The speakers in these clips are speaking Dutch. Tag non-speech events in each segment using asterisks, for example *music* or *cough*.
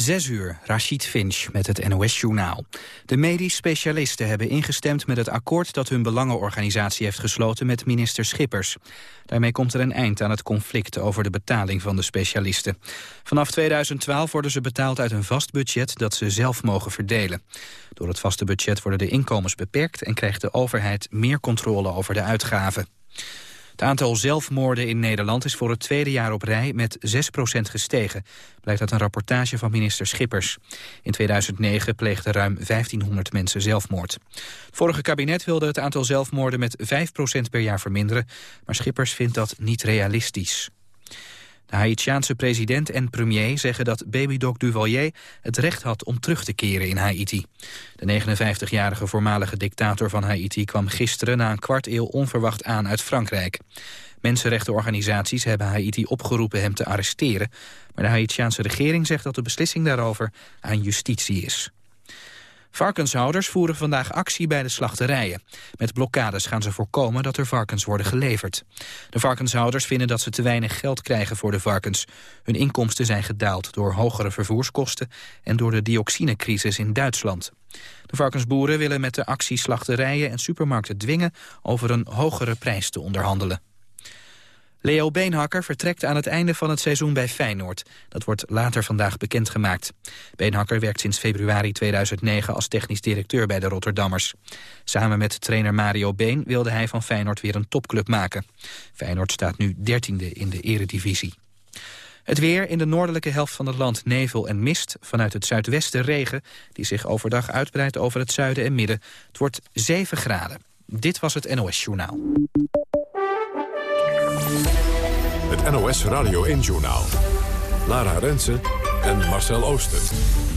Zes uur, Rashid Finch met het NOS-journaal. De medisch specialisten hebben ingestemd met het akkoord dat hun belangenorganisatie heeft gesloten met minister Schippers. Daarmee komt er een eind aan het conflict over de betaling van de specialisten. Vanaf 2012 worden ze betaald uit een vast budget dat ze zelf mogen verdelen. Door het vaste budget worden de inkomens beperkt en krijgt de overheid meer controle over de uitgaven. Het aantal zelfmoorden in Nederland is voor het tweede jaar op rij met 6% gestegen, blijkt uit een rapportage van minister Schippers. In 2009 pleegden ruim 1500 mensen zelfmoord. Het vorige kabinet wilde het aantal zelfmoorden met 5% per jaar verminderen, maar Schippers vindt dat niet realistisch. De Haitiaanse president en premier zeggen dat babydoc Duvalier het recht had om terug te keren in Haiti. De 59-jarige voormalige dictator van Haiti kwam gisteren na een kwart eeuw onverwacht aan uit Frankrijk. Mensenrechtenorganisaties hebben Haiti opgeroepen hem te arresteren, maar de Haitiaanse regering zegt dat de beslissing daarover aan justitie is. Varkenshouders voeren vandaag actie bij de slachterijen. Met blokkades gaan ze voorkomen dat er varkens worden geleverd. De varkenshouders vinden dat ze te weinig geld krijgen voor de varkens. Hun inkomsten zijn gedaald door hogere vervoerskosten... en door de dioxinecrisis in Duitsland. De varkensboeren willen met de actie slachterijen en supermarkten dwingen... over een hogere prijs te onderhandelen. Leo Beenhakker vertrekt aan het einde van het seizoen bij Feyenoord. Dat wordt later vandaag bekendgemaakt. Beenhakker werkt sinds februari 2009 als technisch directeur bij de Rotterdammers. Samen met trainer Mario Been wilde hij van Feyenoord weer een topclub maken. Feyenoord staat nu dertiende in de eredivisie. Het weer in de noordelijke helft van het land nevel en mist. Vanuit het zuidwesten regen, die zich overdag uitbreidt over het zuiden en midden. Het wordt 7 graden. Dit was het NOS Journaal. NOS Radio 1-journaal. Lara Rensen en Marcel Ooster.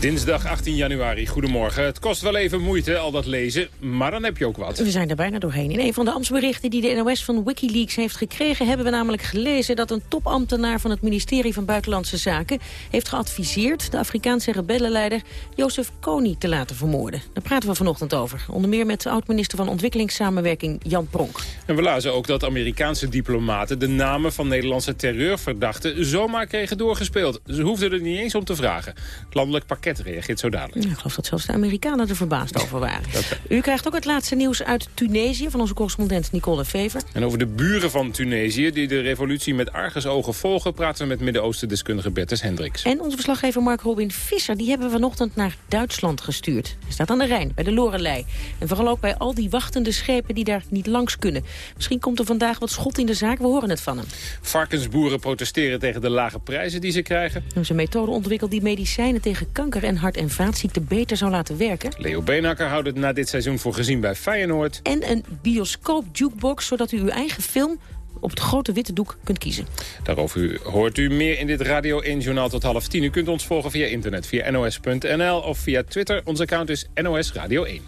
Dinsdag 18 januari, goedemorgen. Het kost wel even moeite, al dat lezen, maar dan heb je ook wat. We zijn er bijna doorheen. In een van de ambtsberichten die de NOS van Wikileaks heeft gekregen... hebben we namelijk gelezen dat een topambtenaar van het ministerie van Buitenlandse Zaken... heeft geadviseerd de Afrikaanse rebellenleider Jozef Kony te laten vermoorden. Daar praten we vanochtend over. Onder meer met oud-minister van Ontwikkelingssamenwerking Jan Pronk. En we lazen ook dat Amerikaanse diplomaten de namen van Nederlandse terreurverdachten... zomaar kregen doorgespeeld. Ze hoefden er niet eens om te vragen. Het landelijk pakket reageert zo dadelijk. Ja, ik geloof dat zelfs de Amerikanen er verbaasd over waren. U krijgt ook het laatste nieuws uit Tunesië van onze correspondent Nicole Fever. En over de buren van Tunesië die de revolutie met argusogen volgen... praten we met Midden-Oosten-deskundige Bertus Hendricks. En onze verslaggever Mark Robin Visser die hebben we vanochtend naar Duitsland gestuurd. Hij staat aan de Rijn, bij de Lorelei. En vooral ook bij al die wachtende schepen die daar niet langs kunnen. Misschien komt er vandaag wat schot in de zaak, we horen het van hem. Varkensboeren protesteren tegen de lage prijzen die ze krijgen. Zijn methode ontwikkeld die medicijnen tegen kanker en hart- en vaatziekten beter zou laten werken. Leo Beenhakker houdt het na dit seizoen voor gezien bij Feyenoord. En een bioscoop jukebox, zodat u uw eigen film op het grote witte doek kunt kiezen. Daarover hoort u meer in dit Radio 1-journaal tot half tien. U kunt ons volgen via internet, via nos.nl of via Twitter. Ons account is NOS Radio 1.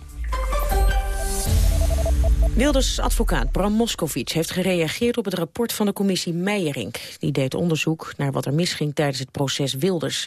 Wilders advocaat Bram Moskovic heeft gereageerd op het rapport van de commissie Meijerink. Die deed onderzoek naar wat er misging tijdens het proces Wilders.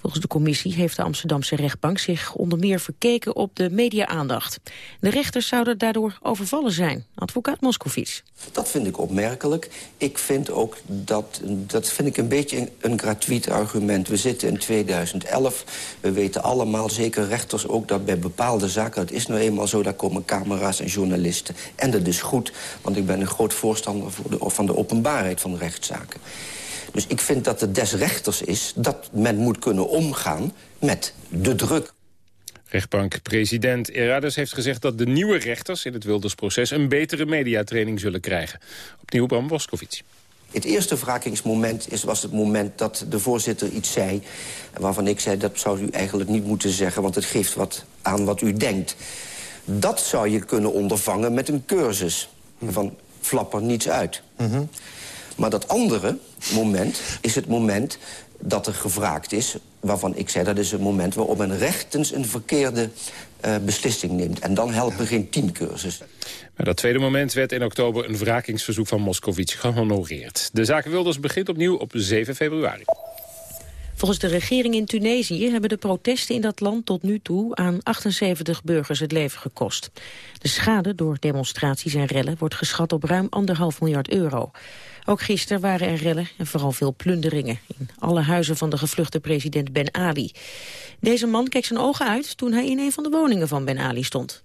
Volgens de commissie heeft de Amsterdamse rechtbank zich onder meer verkeken op de media-aandacht. De rechters zouden daardoor overvallen zijn. Advocaat Moscovici. Dat vind ik opmerkelijk. Ik vind ook dat, dat vind ik een beetje een, gratuit argument. We zitten in 2011. We weten allemaal, zeker rechters ook, dat bij bepaalde zaken... het is nou eenmaal zo, daar komen camera's en journalisten. En dat is goed, want ik ben een groot voorstander voor de, van de openbaarheid van rechtszaken. Dus ik vind dat het des rechters is dat men moet kunnen omgaan met de druk. Rechtbank-president Erardus heeft gezegd dat de nieuwe rechters in het Wildersproces een betere mediatraining zullen krijgen. Opnieuw Bram Boskovic. Het eerste wrakingsmoment is, was het moment dat de voorzitter iets zei... waarvan ik zei, dat zou u eigenlijk niet moeten zeggen... want het geeft wat aan wat u denkt. Dat zou je kunnen ondervangen met een cursus. Van flapper niets uit. Mm maar dat andere moment is het moment dat er gevraagd is... waarvan ik zei, dat is het moment waarop men rechtens een verkeerde uh, beslissing neemt. En dan helpen geen tien cursus. Maar dat tweede moment werd in oktober een wrakingsverzoek van Moscovici gehonoreerd. De zaak Wilders begint opnieuw op 7 februari. Volgens de regering in Tunesië hebben de protesten in dat land tot nu toe aan 78 burgers het leven gekost. De schade door demonstraties en rellen wordt geschat op ruim anderhalf miljard euro. Ook gisteren waren er rellen en vooral veel plunderingen in alle huizen van de gevluchte president Ben Ali. Deze man keek zijn ogen uit toen hij in een van de woningen van Ben Ali stond.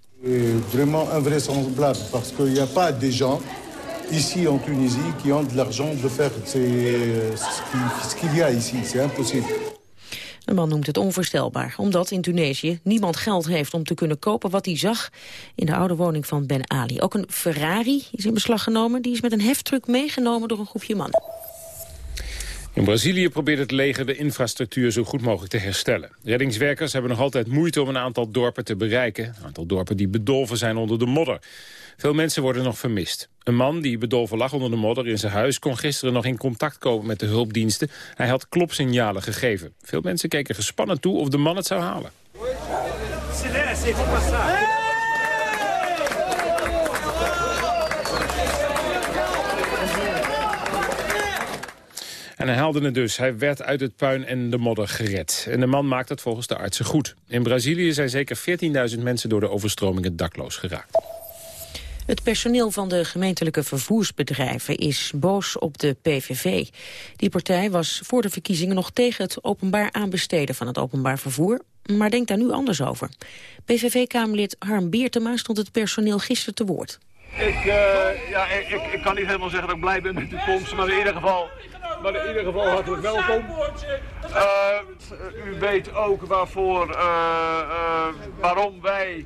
Vraiment invraisemblable parce qu'il n'y a pas des gens ici en Tunisie qui ont de l'argent de faire ce qu'il y a ici. C'est impossible. De man noemt het onvoorstelbaar, omdat in Tunesië niemand geld heeft om te kunnen kopen wat hij zag in de oude woning van Ben Ali. Ook een Ferrari is in beslag genomen, die is met een heftruck meegenomen door een groepje mannen. In Brazilië probeert het leger de infrastructuur zo goed mogelijk te herstellen. Reddingswerkers hebben nog altijd moeite om een aantal dorpen te bereiken. Een aantal dorpen die bedolven zijn onder de modder. Veel mensen worden nog vermist. Een man die bedolven lag onder de modder in zijn huis... kon gisteren nog in contact komen met de hulpdiensten. Hij had klopsignalen gegeven. Veel mensen keken gespannen toe of de man het zou halen. En hij haalde het dus. Hij werd uit het puin en de modder gered. En de man maakt het volgens de artsen goed. In Brazilië zijn zeker 14.000 mensen door de overstromingen dakloos geraakt. Het personeel van de gemeentelijke vervoersbedrijven is boos op de PVV. Die partij was voor de verkiezingen nog tegen het openbaar aanbesteden van het openbaar vervoer, maar denkt daar nu anders over. PVV-kamerlid Harm Beertema stond het personeel gisteren te woord. Ik, uh, ja, ik, ik, kan niet helemaal zeggen dat ik blij ben met de komst, maar in ieder geval, maar in ieder geval hartelijk welkom. Uh, u weet ook waarvoor, uh, waarom wij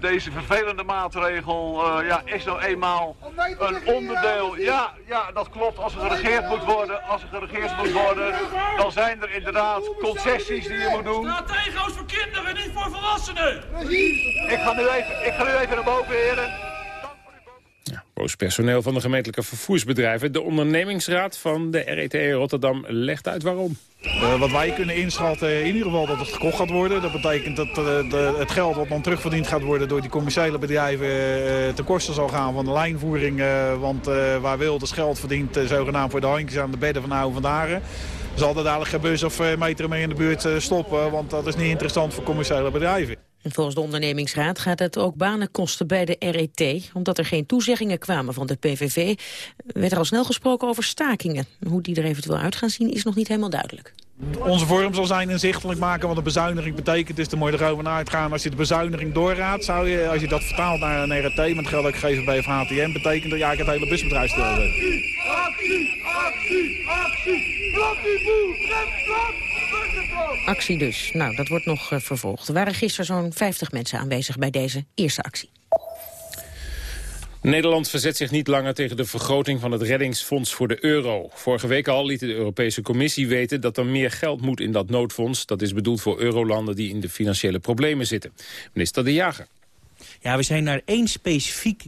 deze vervelende maatregel uh, ja, is nou eenmaal een onderdeel. Ja, ja, dat klopt. Als er geregeerd moet worden, als er geregeerd moet worden, dan zijn er inderdaad concessies die je moet doen. Stratego's voor kinderen, niet voor volwassenen. Ik ga nu even, ik ga nu even naar boven, heren. Ja, boos personeel van de gemeentelijke vervoersbedrijven. De ondernemingsraad van de RET Rotterdam legt uit waarom. Uh, wat wij kunnen inschatten, in ieder geval dat het gekocht gaat worden. Dat betekent dat uh, de, het geld wat dan terugverdiend gaat worden door die commerciële bedrijven uh, ten koste zal gaan van de lijnvoering. want waar Wilders geld verdient, zogenaamd voor de handjes aan de bedden van oude vandaag. Zal er dadelijk geen bus of meter mee in de buurt stoppen, want dat is niet interessant voor commerciële bedrijven. En volgens de ondernemingsraad gaat het ook banen kosten bij de RET. Omdat er geen toezeggingen kwamen van de PVV... werd er al snel gesproken over stakingen. Hoe die er eventueel uit gaan zien is nog niet helemaal duidelijk. Onze vorm zal zijn inzichtelijk maken wat een bezuiniging betekent. Dus er moet je er over uitgaan. Als je de bezuiniging doorraadt, zou je, als je dat vertaalt naar een RT... met geld ook gegeven bij HTM, betekent dat je eigenlijk het hele busbedrijf stil Actie, actie, actie, actie! Actie dus. Nou, dat wordt nog uh, vervolgd. Er waren gisteren zo'n 50 mensen aanwezig bij deze eerste actie. Nederland verzet zich niet langer tegen de vergroting van het reddingsfonds voor de euro. Vorige week al liet de Europese Commissie weten dat er meer geld moet in dat noodfonds. Dat is bedoeld voor eurolanden die in de financiële problemen zitten. Minister De Jager. Ja, we zijn naar één specifiek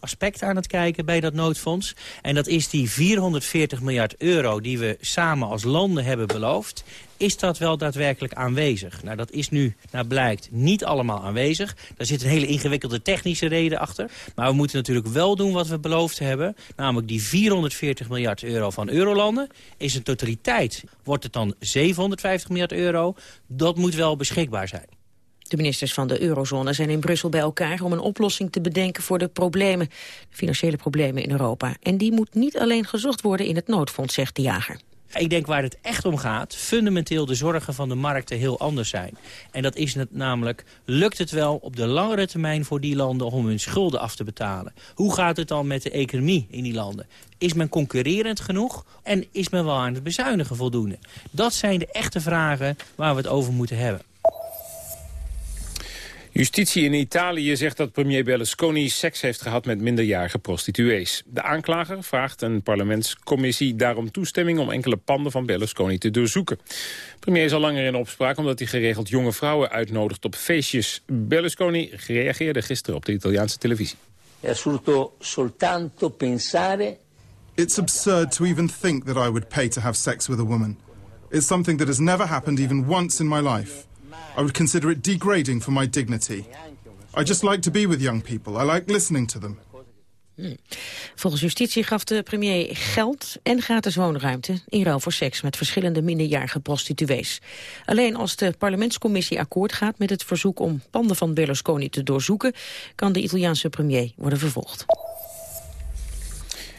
aspect aan het kijken bij dat noodfonds. En dat is die 440 miljard euro die we samen als landen hebben beloofd. Is dat wel daadwerkelijk aanwezig? Nou, dat is nu, naar blijkt, niet allemaal aanwezig. Daar zit een hele ingewikkelde technische reden achter. Maar we moeten natuurlijk wel doen wat we beloofd hebben. Namelijk die 440 miljard euro van eurolanden. Is een totaliteit, wordt het dan 750 miljard euro? Dat moet wel beschikbaar zijn. De ministers van de eurozone zijn in Brussel bij elkaar om een oplossing te bedenken voor de problemen, de financiële problemen in Europa. En die moet niet alleen gezocht worden in het noodfonds, zegt de jager. Ik denk waar het echt om gaat, fundamenteel de zorgen van de markten heel anders zijn. En dat is het namelijk, lukt het wel op de langere termijn voor die landen om hun schulden af te betalen? Hoe gaat het dan met de economie in die landen? Is men concurrerend genoeg en is men wel aan het bezuinigen voldoende? Dat zijn de echte vragen waar we het over moeten hebben. Justitie in Italië zegt dat premier Berlusconi seks heeft gehad met minderjarige prostituees. De aanklager vraagt een parlementscommissie daarom toestemming om enkele panden van Berlusconi te doorzoeken. premier is al langer in opspraak omdat hij geregeld jonge vrouwen uitnodigt op feestjes. Berlusconi reageerde gisteren op de Italiaanse televisie. È assurdo soltanto pensare It's absurd to even think that I would pay to have sex with a woman. It's something that has never happened even once in my life. I would consider it degrading for my dignity. I just like to be with young people. I like listening to them. Hmm. Volgens justitie gaf de premier geld en gratis woonruimte in ruil voor seks met verschillende minderjarige prostituees. Alleen als de parlementscommissie akkoord gaat met het verzoek om panden van Berlusconi te doorzoeken, kan de Italiaanse premier worden vervolgd.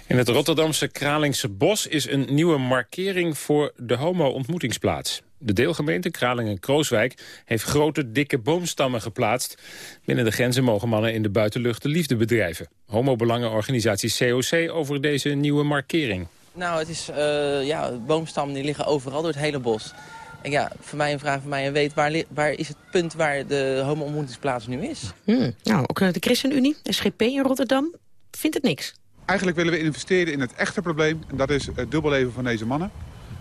In het Rotterdamse Kralingse Bos is een nieuwe markering voor de homo-ontmoetingsplaats. De deelgemeente Kralingen-Krooswijk heeft grote, dikke boomstammen geplaatst. Binnen de grenzen mogen mannen in de buitenlucht de liefde bedrijven. Homo-belangenorganisatie COC over deze nieuwe markering. Nou, het is, uh, ja, boomstammen die liggen overal door het hele bos. En ja, voor mij een vraag voor mij en weet, waar, waar is het punt waar de homo-ontmoetingsplaats nu is? Hmm, nou, ook de ChristenUnie, SGP in Rotterdam, vindt het niks. Eigenlijk willen we investeren in het echte probleem. En dat is het dubbelleven van deze mannen.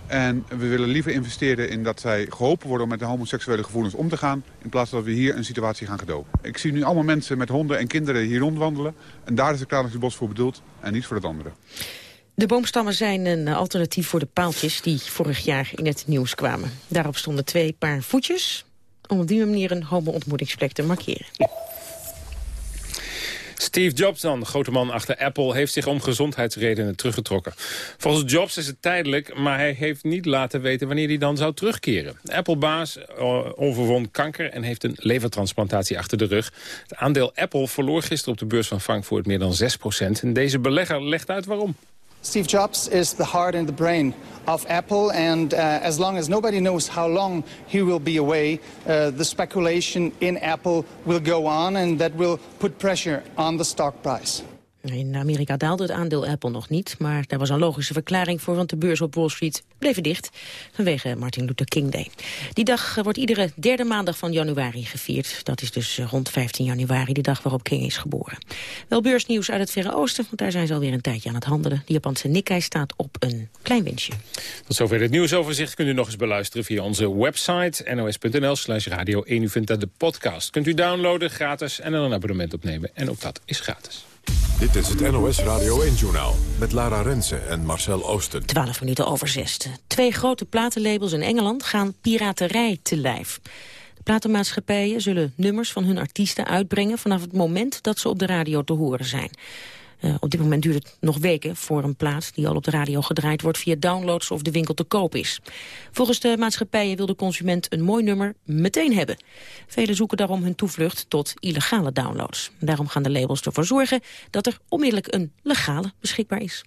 En we willen liever investeren in dat zij geholpen worden om met de homoseksuele gevoelens om te gaan. In plaats dat we hier een situatie gaan gedogen. Ik zie nu allemaal mensen met honden en kinderen hier rondwandelen. En daar is de Kralingse voor bedoeld en niet voor het andere. De boomstammen zijn een alternatief voor de paaltjes die vorig jaar in het nieuws kwamen. Daarop stonden twee paar voetjes om op die manier een homo-ontmoetingsplek te markeren. Steve Jobs dan, de grote man achter Apple, heeft zich om gezondheidsredenen teruggetrokken. Volgens Jobs is het tijdelijk, maar hij heeft niet laten weten wanneer hij dan zou terugkeren. Apple-baas uh, onverwond kanker en heeft een levertransplantatie achter de rug. Het aandeel Apple verloor gisteren op de beurs van Frankfurt meer dan 6% En deze belegger legt uit waarom. Steve Jobs is the heart and the brain of Apple, and uh, as long as nobody knows how long he will be away, uh, the speculation in Apple will go on, and that will put pressure on the stock price. In Amerika daalde het aandeel Apple nog niet, maar daar was een logische verklaring voor, want de beurs op Wall Street bleef dicht vanwege Martin Luther King Day. Die dag wordt iedere derde maandag van januari gevierd. Dat is dus rond 15 januari, de dag waarop King is geboren. Wel beursnieuws uit het Verre Oosten, want daar zijn ze alweer een tijdje aan het handelen. De Japanse Nikkei staat op een klein winstje. Tot zover het nieuwsoverzicht kunt u nog eens beluisteren via onze website nos.nl slash radio 1. U vindt daar de podcast. Kunt u downloaden gratis en er een abonnement opnemen. En ook dat is gratis. Dit is het NOS Radio 1-journaal met Lara Rensen en Marcel Oosten. 12 minuten over zes. Twee grote platenlabels in Engeland gaan piraterij te lijf. De platenmaatschappijen zullen nummers van hun artiesten uitbrengen... vanaf het moment dat ze op de radio te horen zijn. Uh, op dit moment duurt het nog weken voor een plaat die al op de radio gedraaid wordt via downloads of de winkel te koop is. Volgens de maatschappijen wil de consument een mooi nummer meteen hebben. Velen zoeken daarom hun toevlucht tot illegale downloads. Daarom gaan de labels ervoor zorgen dat er onmiddellijk een legale beschikbaar is.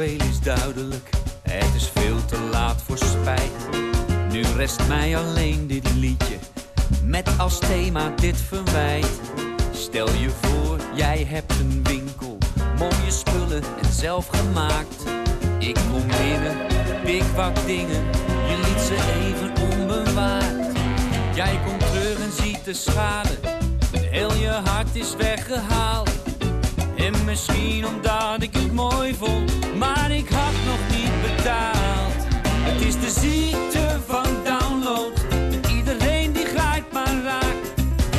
Veel is duidelijk, het is veel te laat voor spijt. Nu rest mij alleen dit liedje, met als thema dit verwijt. Stel je voor, jij hebt een winkel, mooie spullen en zelf gemaakt. Ik kom binnen, pik wat dingen, je liet ze even onbewaard. Jij komt terug en ziet de schade, heel je hart is weggehaald. En misschien omdat ik het mooi vond, maar ik had nog niet betaald. Het is de ziekte van download, iedereen die grijpt maar raakt.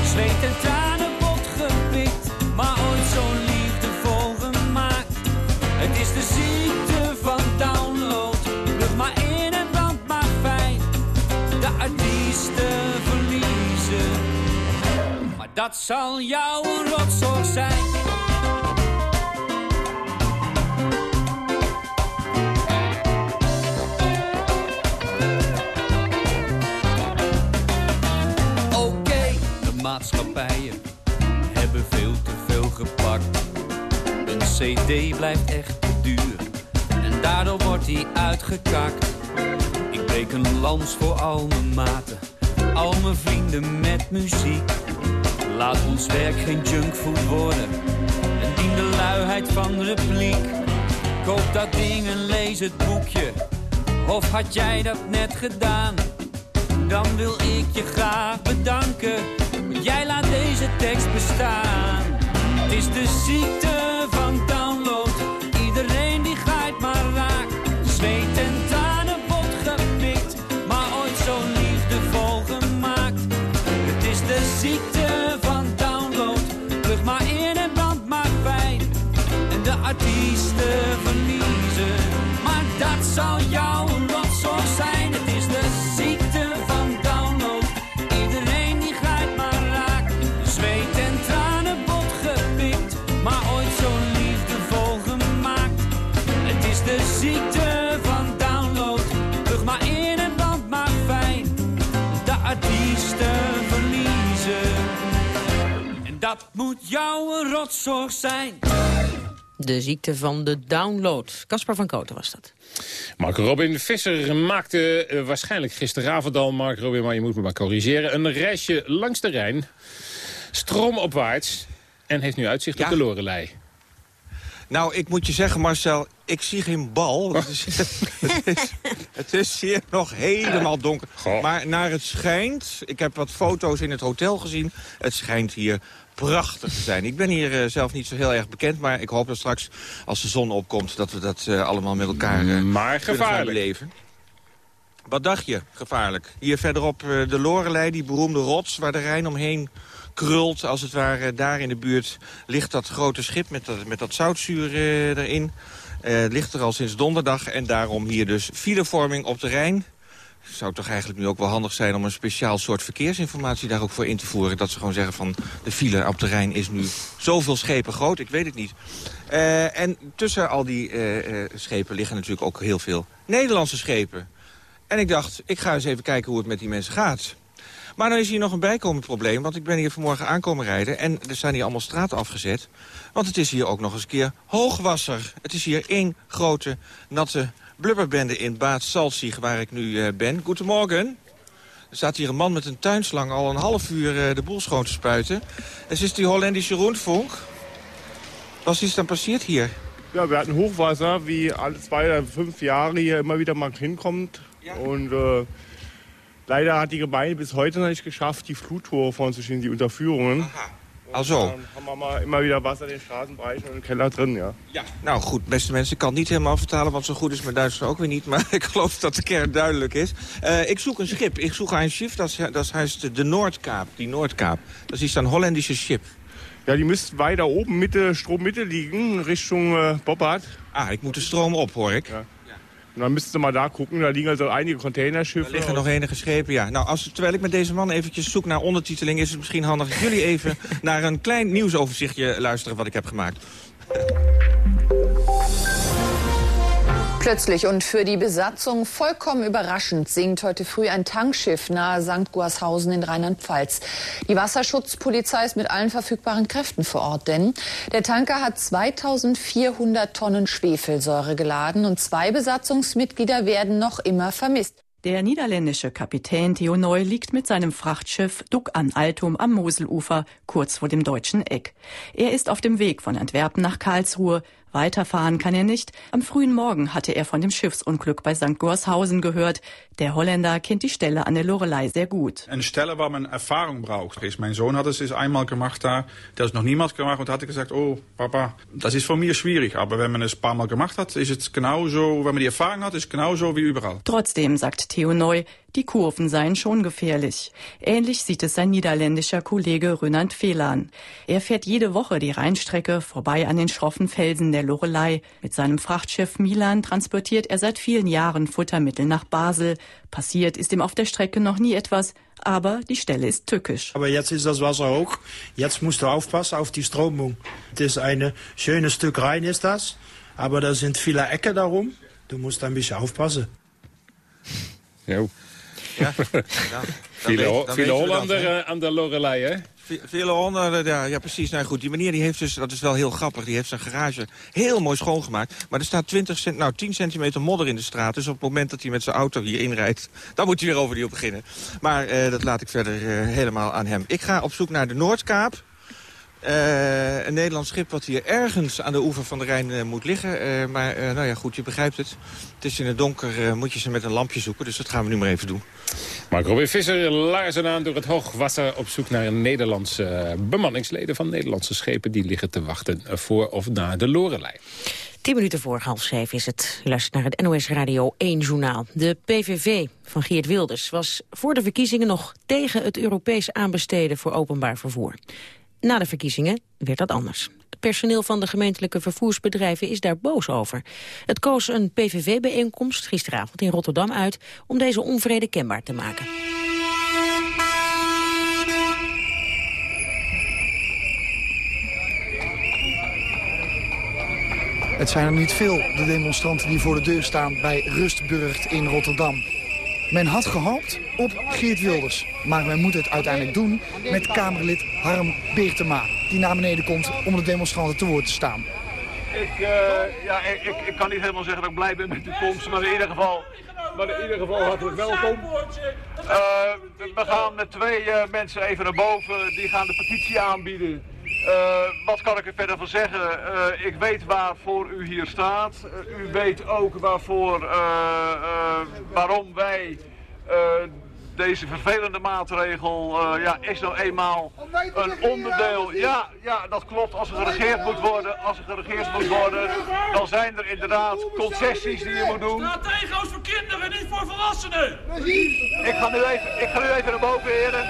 Zweet en tranen bot gepikt, maar ooit zo'n liefdevol gemaakt. Het is de ziekte van download, lucht maar in en brand maar fijn. De artiesten verliezen, maar dat zal jouw rotzorg zijn. Maatschappijen hebben veel te veel gepakt. Een cd blijft echt te duur en daardoor wordt hij uitgekakt. Ik breek een lans voor al mijn maten, al mijn vrienden met muziek. Laat ons werk geen junkfood worden en dien de luiheid van repliek. Koop dat ding en lees het boekje, of had jij dat net gedaan? Dan wil ik je graag bedanken Jij laat deze tekst bestaan. Het is de ziekte van download. Iedereen die grijpt maar raak. Zweet en tranen bot gepikt. Maar ooit zo liefdevol gemaakt. Het is de ziekte van Vlug maar in en land maakt pijn. En de artiesten verliezen. Maar dat zal jouw rotzorg zijn. Dat moet jouw rotzorg zijn. De ziekte van de download. Caspar van Koten was dat. Mark Robin Visser maakte eh, waarschijnlijk gisteravond al, Mark Robin, maar je moet me maar corrigeren, een reisje langs de Rijn, stroomopwaarts, en heeft nu uitzicht op de Lorelei. Nou, ik moet je zeggen, Marcel, ik zie geen bal. *laughs* Het is, het is, het is hier nog helemaal donker. Maar naar het schijnt, ik heb wat foto's in het hotel gezien... het schijnt hier prachtig te zijn. Ik ben hier eh, zelf niet zo heel erg bekend, maar ik hoop dat straks als de zon opkomt... dat we dat eh, allemaal met elkaar uh, maar gevaarlijk. beleven. Wat dacht je, gevaarlijk? Hier verderop eh, de Lorelei, die beroemde rots waar de Rijn omheen krult. Als het ware daar in de buurt ligt dat grote schip met dat, met dat zoutzuur eh, erin. Eh, ligt er al sinds donderdag en daarom hier dus filevorming op de Rijn. Zou toch eigenlijk nu ook wel handig zijn om een speciaal soort verkeersinformatie daar ook voor in te voeren. Dat ze gewoon zeggen van de file op de Rijn is nu zoveel schepen groot. Ik weet het niet. Eh, en tussen al die eh, eh, schepen liggen natuurlijk ook heel veel Nederlandse schepen. En ik dacht, ik ga eens even kijken hoe het met die mensen gaat. Maar dan is hier nog een bijkomend probleem, want ik ben hier vanmorgen aankomen rijden... en er zijn hier allemaal straten afgezet. Want het is hier ook nog eens een keer hoogwasser. Het is hier één grote, natte blubberbende in Bad Salzig, waar ik nu eh, ben. Goedemorgen. Er staat hier een man met een tuinslang al een half uur eh, de boel schoon te spuiten. Het is die Holländische Rundfunk. Was is dan passiert hier? Ja, wir hatten Hochwasser, wie alle zwei oder fünf Jahre hier immer wieder mal hinkommt. Und äh, leider hat die Gemeinde bis heute noch nicht geschafft, die Fluttore vorzustellen, die Unterführungen. Also. Dann haben wir immer wieder Wasser in den Straßenbereichen und im Keller drin, ja. Ja. Nou goed, beste mensen, ik kan het niet helemaal vertalen, want zo goed is mijn Duits ook weer niet. Maar *laughs* ik geloof dat de kern duidelijk is. Eh, ik zoek een schip. Ik zoek een schip, dat, is- dat heißt de Noordkaap. Die Noordkaap. Dat is een Holländische schip. Ja, die müsste weiter oben Mitte, Strommitte liegen, Richtung äh, Boppard. Ah, ik moet de stroom op, hoor ik. Ja. Und dann müssten Sie mal da gucken, da liegen also einige Containerschiffe. Er liggen nog enige schepen, ja. Nou, als, terwijl ik met deze man eventjes zoek naar ondertiteling... is het misschien handig dat jullie even *laughs* naar een klein nieuwsoverzichtje luisteren... wat ik heb gemaakt. Plötzlich und für die Besatzung vollkommen überraschend sinkt heute früh ein Tankschiff nahe St. Gorshausen in Rheinland-Pfalz. Die Wasserschutzpolizei ist mit allen verfügbaren Kräften vor Ort, denn der Tanker hat 2400 Tonnen Schwefelsäure geladen und zwei Besatzungsmitglieder werden noch immer vermisst. Der niederländische Kapitän Theo Neu liegt mit seinem Frachtschiff Duck an Altum am Moselufer, kurz vor dem deutschen Eck. Er ist auf dem Weg von Antwerpen nach Karlsruhe. Weiterfahren kann er nicht. Am frühen Morgen hatte er von dem Schiffsunglück bei St. Gorshausen gehört. Der Holländer kennt die Stelle an der Lorelei sehr gut. Eine Stelle, waar man Erfahrung braucht. Ist. Mein Sohn hat es ist einmal gemacht da, der es noch niemals gemacht und hatte gesagt, oh Papa, das ist von mir schwierig. Aber wenn man es ein paar Mal gemacht hat, ist es genauso, wenn man die Erfahrung hat, ist es genauso wie überall. Trotzdem, sagt Theo Neu, die Kurven seien schon gefährlich. Ähnlich sieht es sein niederländischer Kollege Rönand Fehlan. Er fährt jede Woche die Rheinstrecke vorbei an den schroffen Felsen der Lorelei. Mit seinem Frachtschiff Milan transportiert er seit vielen Jahren Futtermittel nach Basel. Passiert ist ihm auf der Strecke noch nie etwas, aber die Stelle ist tückisch. Aber jetzt ist das Wasser hoch. Jetzt musst du aufpassen auf die Stromung. Das ist ein schönes Stück Rhein ist das, aber da sind viele Ecken darum. Du musst ein bisschen aufpassen. Jo. Ja, *laughs* ja. We dat, Hollander eh, aan de Lorelei, hè? Ve- Vele honderden, ja, ja precies. Nou goed, die meneer die heeft dus, dat is wel heel grappig, die heeft zijn garage heel mooi schoongemaakt. Maar er staat 20 cent, nou, 10 centimeter modder in de straat. Dus op het moment dat hij met zijn auto hier inrijdt, dan moet hij weer overnieuw beginnen. Maar eh, dat laat ik verder eh, helemaal aan hem. Ik ga op zoek naar de Noordkaap. Eh, een Nederlands schip wat hier ergens aan de oever van de Rijn eh, moet liggen. Eh, maar eh, nou ja, goed, je begrijpt het. Het is in het donker, eh, moet je ze met een lampje zoeken. Dus dat gaan we nu maar even doen. Mark Robin Visser laarzen aan door het hoogwasser op zoek naar een Nederlandse bemanningsleden van Nederlandse schepen die liggen te wachten voor of na de Lorelei. Tien minuten voor half zeven is het. U luistert naar het NOS Radio 1 journaal. De PVV van Geert Wilders was voor de verkiezingen nog tegen het Europees aanbesteden voor openbaar vervoer. Na de verkiezingen werd dat anders. Het personeel van de gemeentelijke vervoersbedrijven is daar boos over. Het koos een PVV-bijeenkomst gisteravond in Rotterdam uit... om deze onvrede kenbaar te maken. Het zijn er niet veel, de demonstranten die voor de deur staan bij Rustburgt in Rotterdam. Men had gehoopt op Geert Wilders. Maar men moet het uiteindelijk doen met Kamerlid Harm Beertema. Die naar beneden komt om de demonstranten te woord te staan. Ik, uh, ja, ik, ik, kan niet helemaal zeggen dat ik blij ben met uw komst, maar in ieder geval, maar in ieder geval hartelijk welkom. Uh, we gaan met twee uh, mensen even naar boven, die gaan de petitie aanbieden. Wat kan ik er verder van zeggen? ik weet waarvoor u hier staat. u weet ook waarvoor, waarom wij deze vervelende maatregel uh, ja, is nou eenmaal een onderdeel. Ja, ja, dat klopt. Als er geregeerd moet worden, als er geregeerd moet worden, dan zijn er inderdaad concessies die je moet doen. Stratego's voor kinderen, niet voor volwassenen. Ik ga nu even, ik ga nu even naar boven, heren.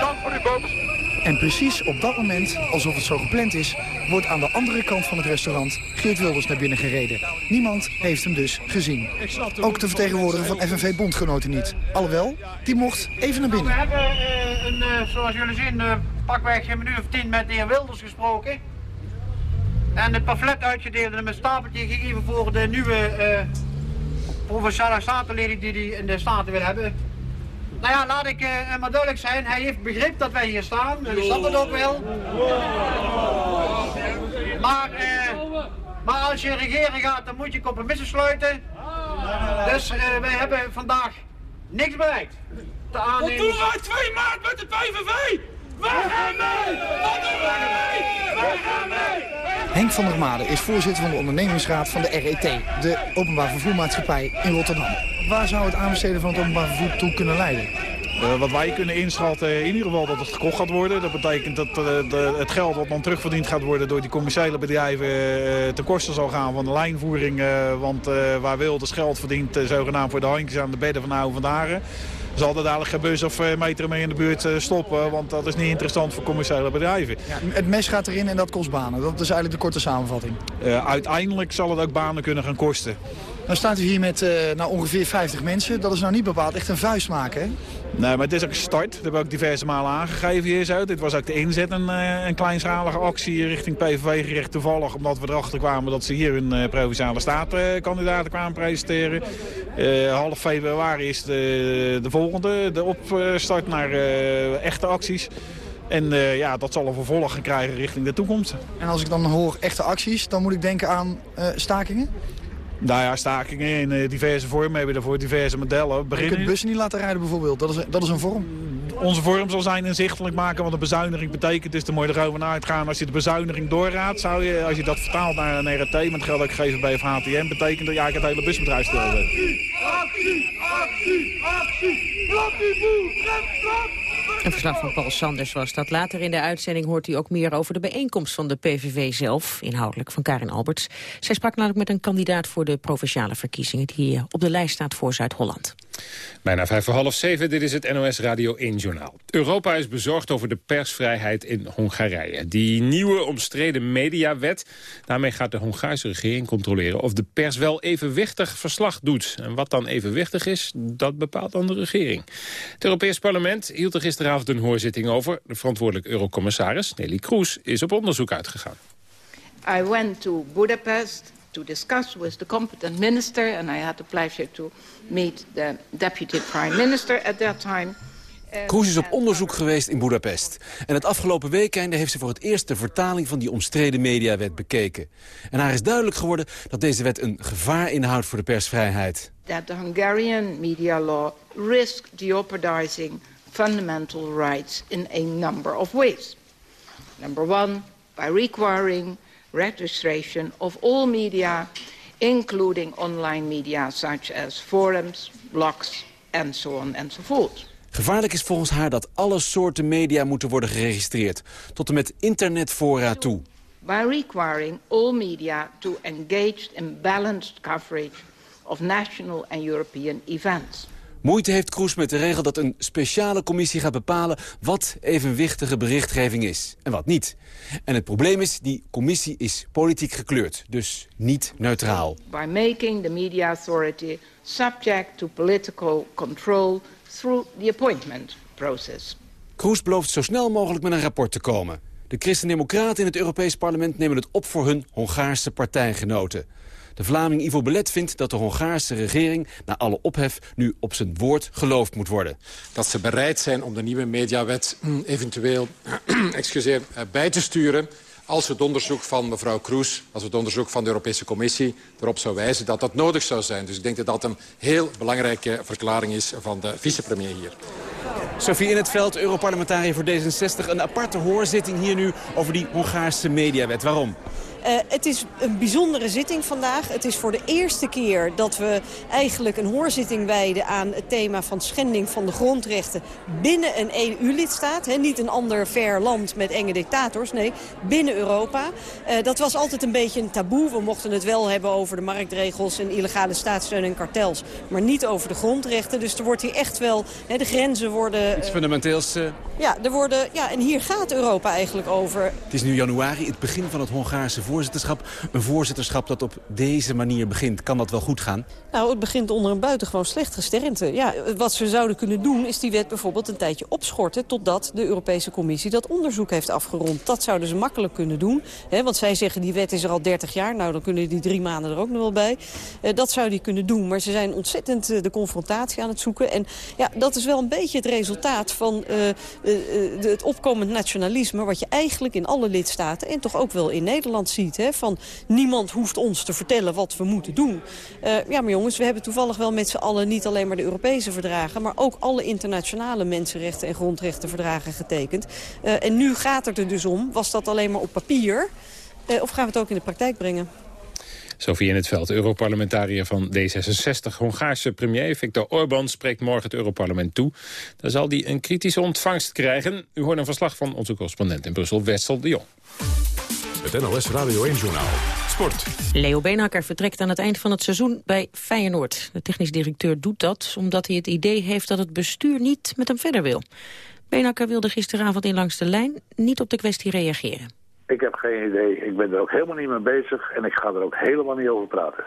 Dank voor uw komst. En precies op dat moment, alsof het zo gepland is... wordt aan de andere kant van het restaurant Geert Wilders naar binnen gereden. Niemand heeft hem dus gezien. Ook de vertegenwoordiger van FNV Bondgenoten niet. Alhoewel, die mocht even naar binnen. We hebben, uh, een, uh, zoals jullie zien, uh, pakweg een minuut of tien met de heer Wilders gesproken. En het pamflet uitgedeeld en een stapeltje gegeven voor de nieuwe provinciale statenleden die hij in de Staten wil hebben. Nou ja, laat ik uh, maar duidelijk zijn. Hij heeft begrip dat wij hier staan. En ik snap dat ook wel. Maar, uh, maar als je regeren gaat, dan moet je compromissen sluiten. Dus uh, wij hebben vandaag niks bereikt. Wat doen wij 2 maart met de PVV? Henk van der Made is voorzitter van de ondernemingsraad van de RET, de openbaar vervoermaatschappij in Rotterdam. Waar zou het aanbesteden van het openbaar vervoer toe kunnen leiden? Uh, wat wij kunnen inschatten, in ieder geval dat het gekocht gaat worden. Dat betekent dat uh, de, het geld wat dan terugverdiend gaat worden door die commerciële bedrijven uh, ten koste zal gaan van de lijnvoering. want waar Wilders geld verdient, zogenaamd voor de handjes aan de bedden van de oude vandaag zal er dadelijk geen bus of meter mee in de buurt stoppen. Want dat is niet interessant voor commerciële bedrijven. Ja, het mes gaat erin en dat kost banen. Dat is eigenlijk de korte samenvatting. uiteindelijk zal het ook banen kunnen gaan kosten. Dan staat u hier met uh, nou, ongeveer 50 mensen. Dat is nou niet bepaald echt een vuist maken, hè? Nee, maar het is ook een start. Dat hebben we ook diverse malen aangegeven hier zo. Dit was ook de inzet, een, een kleinschalige actie richting PVV gericht toevallig. Omdat we erachter kwamen dat ze hier hun uh, Provinciale Statenkandidaten kwamen presenteren. Uh, half februari is de, de volgende, de opstart naar echte acties. En uh, ja, dat zal een vervolg gaan krijgen richting de toekomst. En als ik dan hoor echte acties, dan moet ik denken aan uh, stakingen? Nou ja, stakingen in uh, diverse vormen hebben daarvoor, diverse modellen. Beginnen... Je kunt bussen niet laten rijden bijvoorbeeld, dat is, dat is een vorm. Onze vorm zal zijn inzichtelijk maken wat een bezuiniging betekent. Dus dan moet je erover uitgaan. Als je de bezuiniging doorraadt, zou je, als je dat vertaalt naar een RT, met geld ook GVB of HTM, betekent dat je eigenlijk het hele busbedrijf stilzet. Actie, actie, actie, actie, Een verslag van Paul Sanders was dat. Later in de uitzending hoort u ook meer over de bijeenkomst van de PVV zelf, inhoudelijk van Karin Alberts. Zij sprak namelijk met een kandidaat voor de provinciale verkiezingen die op de lijst staat voor Zuid-Holland. Bijna vijf voor half zeven, dit is het NOS Radio 1 Journaal. Europa is bezorgd over de persvrijheid in Hongarije. Die nieuwe omstreden mediawet, daarmee gaat de Hongaarse regering controleren of de pers wel evenwichtig verslag doet. En wat dan evenwichtig is, dat bepaalt dan de regering. Het Europees Parlement hield er gisteravond een hoorzitting over. De verantwoordelijk eurocommissaris, Nelly Kroes, is op onderzoek uitgegaan. I went to Budapest to discuss with the competent minister and I had the pleasure to meet the deputy prime minister at that time. Kroes is op onderzoek geweest in Budapest. En het afgelopen weekende heeft ze voor het eerst de vertaling van die omstreden mediawet bekeken. En haar is duidelijk geworden dat deze wet een gevaar inhoudt voor de persvrijheid. That the Hungarian media law risks jeopardizing fundamental rights in a number of ways. Number one, by requiring registration of all media, including online media such as forums, blogs, and so on and so forth. Gevaarlijk is volgens haar dat alle soorten media moeten worden geregistreerd, tot en met internetfora toe. By requiring all media to engage in balanced coverage of national and European events. Moeite heeft Kroes met de regel dat een speciale commissie gaat bepalen... wat evenwichtige berichtgeving is en wat niet. En het probleem is, die commissie is politiek gekleurd. Dus niet neutraal. By making the media authority subject to political control through the appointment process. Kroes belooft zo snel mogelijk met een rapport te komen. De Christen-Democraten in het Europees Parlement nemen het op voor hun Hongaarse partijgenoten. De Vlaming Ivo Belet vindt dat de Hongaarse regering... na alle ophef nu op zijn woord geloofd moet worden. Dat ze bereid zijn om de nieuwe mediawet hm, eventueel *clears throat* excuseer, eh, bij te sturen als het onderzoek van mevrouw Kroes, als het onderzoek van de Europese Commissie erop zou wijzen dat dat nodig zou zijn. Dus ik denk dat dat een heel belangrijke verklaring is van de vicepremier hier. Sophie in het veld, Europarlementariër voor D66. Een aparte hoorzitting hier nu over die Hongaarse mediawet. Waarom? Uh, het is een bijzondere zitting vandaag. Het is voor de eerste keer dat we eigenlijk een hoorzitting wijden aan het thema van schending van de grondrechten binnen een EU-lidstaat. Niet een ander ver land met enge dictators, nee, binnen Europa. Uh, dat was altijd een beetje een taboe. We mochten het wel hebben over de marktregels en illegale staatssteun en kartels, maar niet over de grondrechten. Dus er wordt hier echt wel, de grenzen worden... Iets fundamenteels... Uh... Ja, er worden, ja, en hier gaat Europa eigenlijk over. Het is nu januari, het begin van het Hongaarse voorzitterschap. Een voorzitterschap dat op deze manier begint. Kan dat wel goed gaan? Nou, het begint onder een buitengewoon slecht gesternte. Ja, wat ze zouden kunnen doen is die wet bijvoorbeeld een tijdje opschorten... totdat de Europese Commissie dat onderzoek heeft afgerond. Dat zouden ze makkelijk kunnen doen. Hè, want zij zeggen die wet is er al 30 jaar. Nou, dan kunnen die drie maanden er ook nog wel bij. Uh, dat zou die kunnen doen. Maar ze zijn ontzettend uh, de confrontatie aan het zoeken. En ja, dat is wel een beetje het resultaat van uh, het opkomend nationalisme... wat je eigenlijk in alle lidstaten en toch ook wel in Nederland ziet. Hè, van niemand hoeft ons te vertellen wat we moeten doen. Uh, ja, maar jongens, we hebben toevallig wel met z'n allen niet alleen maar de Europese verdragen... maar ook alle internationale mensenrechten en grondrechtenverdragen getekend. Uh, en nu gaat het er dus om, was dat alleen maar op papier... Uh, of gaan we het ook in de praktijk brengen? Sofie in het veld, Europarlementariër van D66. Hongaarse premier Viktor Orbán spreekt morgen het Europarlement toe. Daar zal hij een kritische ontvangst krijgen. U hoort een verslag van onze correspondent in Brussel, Wessel de Jong. Het NOS Radio 1-journaal. Sport. Leo Beenhakker vertrekt aan het eind van het seizoen bij Feyenoord. De technisch directeur doet dat omdat hij het idee heeft dat het bestuur niet met hem verder wil. Beenhakker wilde gisteravond in langs de lijn niet op de kwestie reageren. Ik heb geen idee. Ik ben er ook helemaal niet mee bezig en ik ga er ook helemaal niet over praten.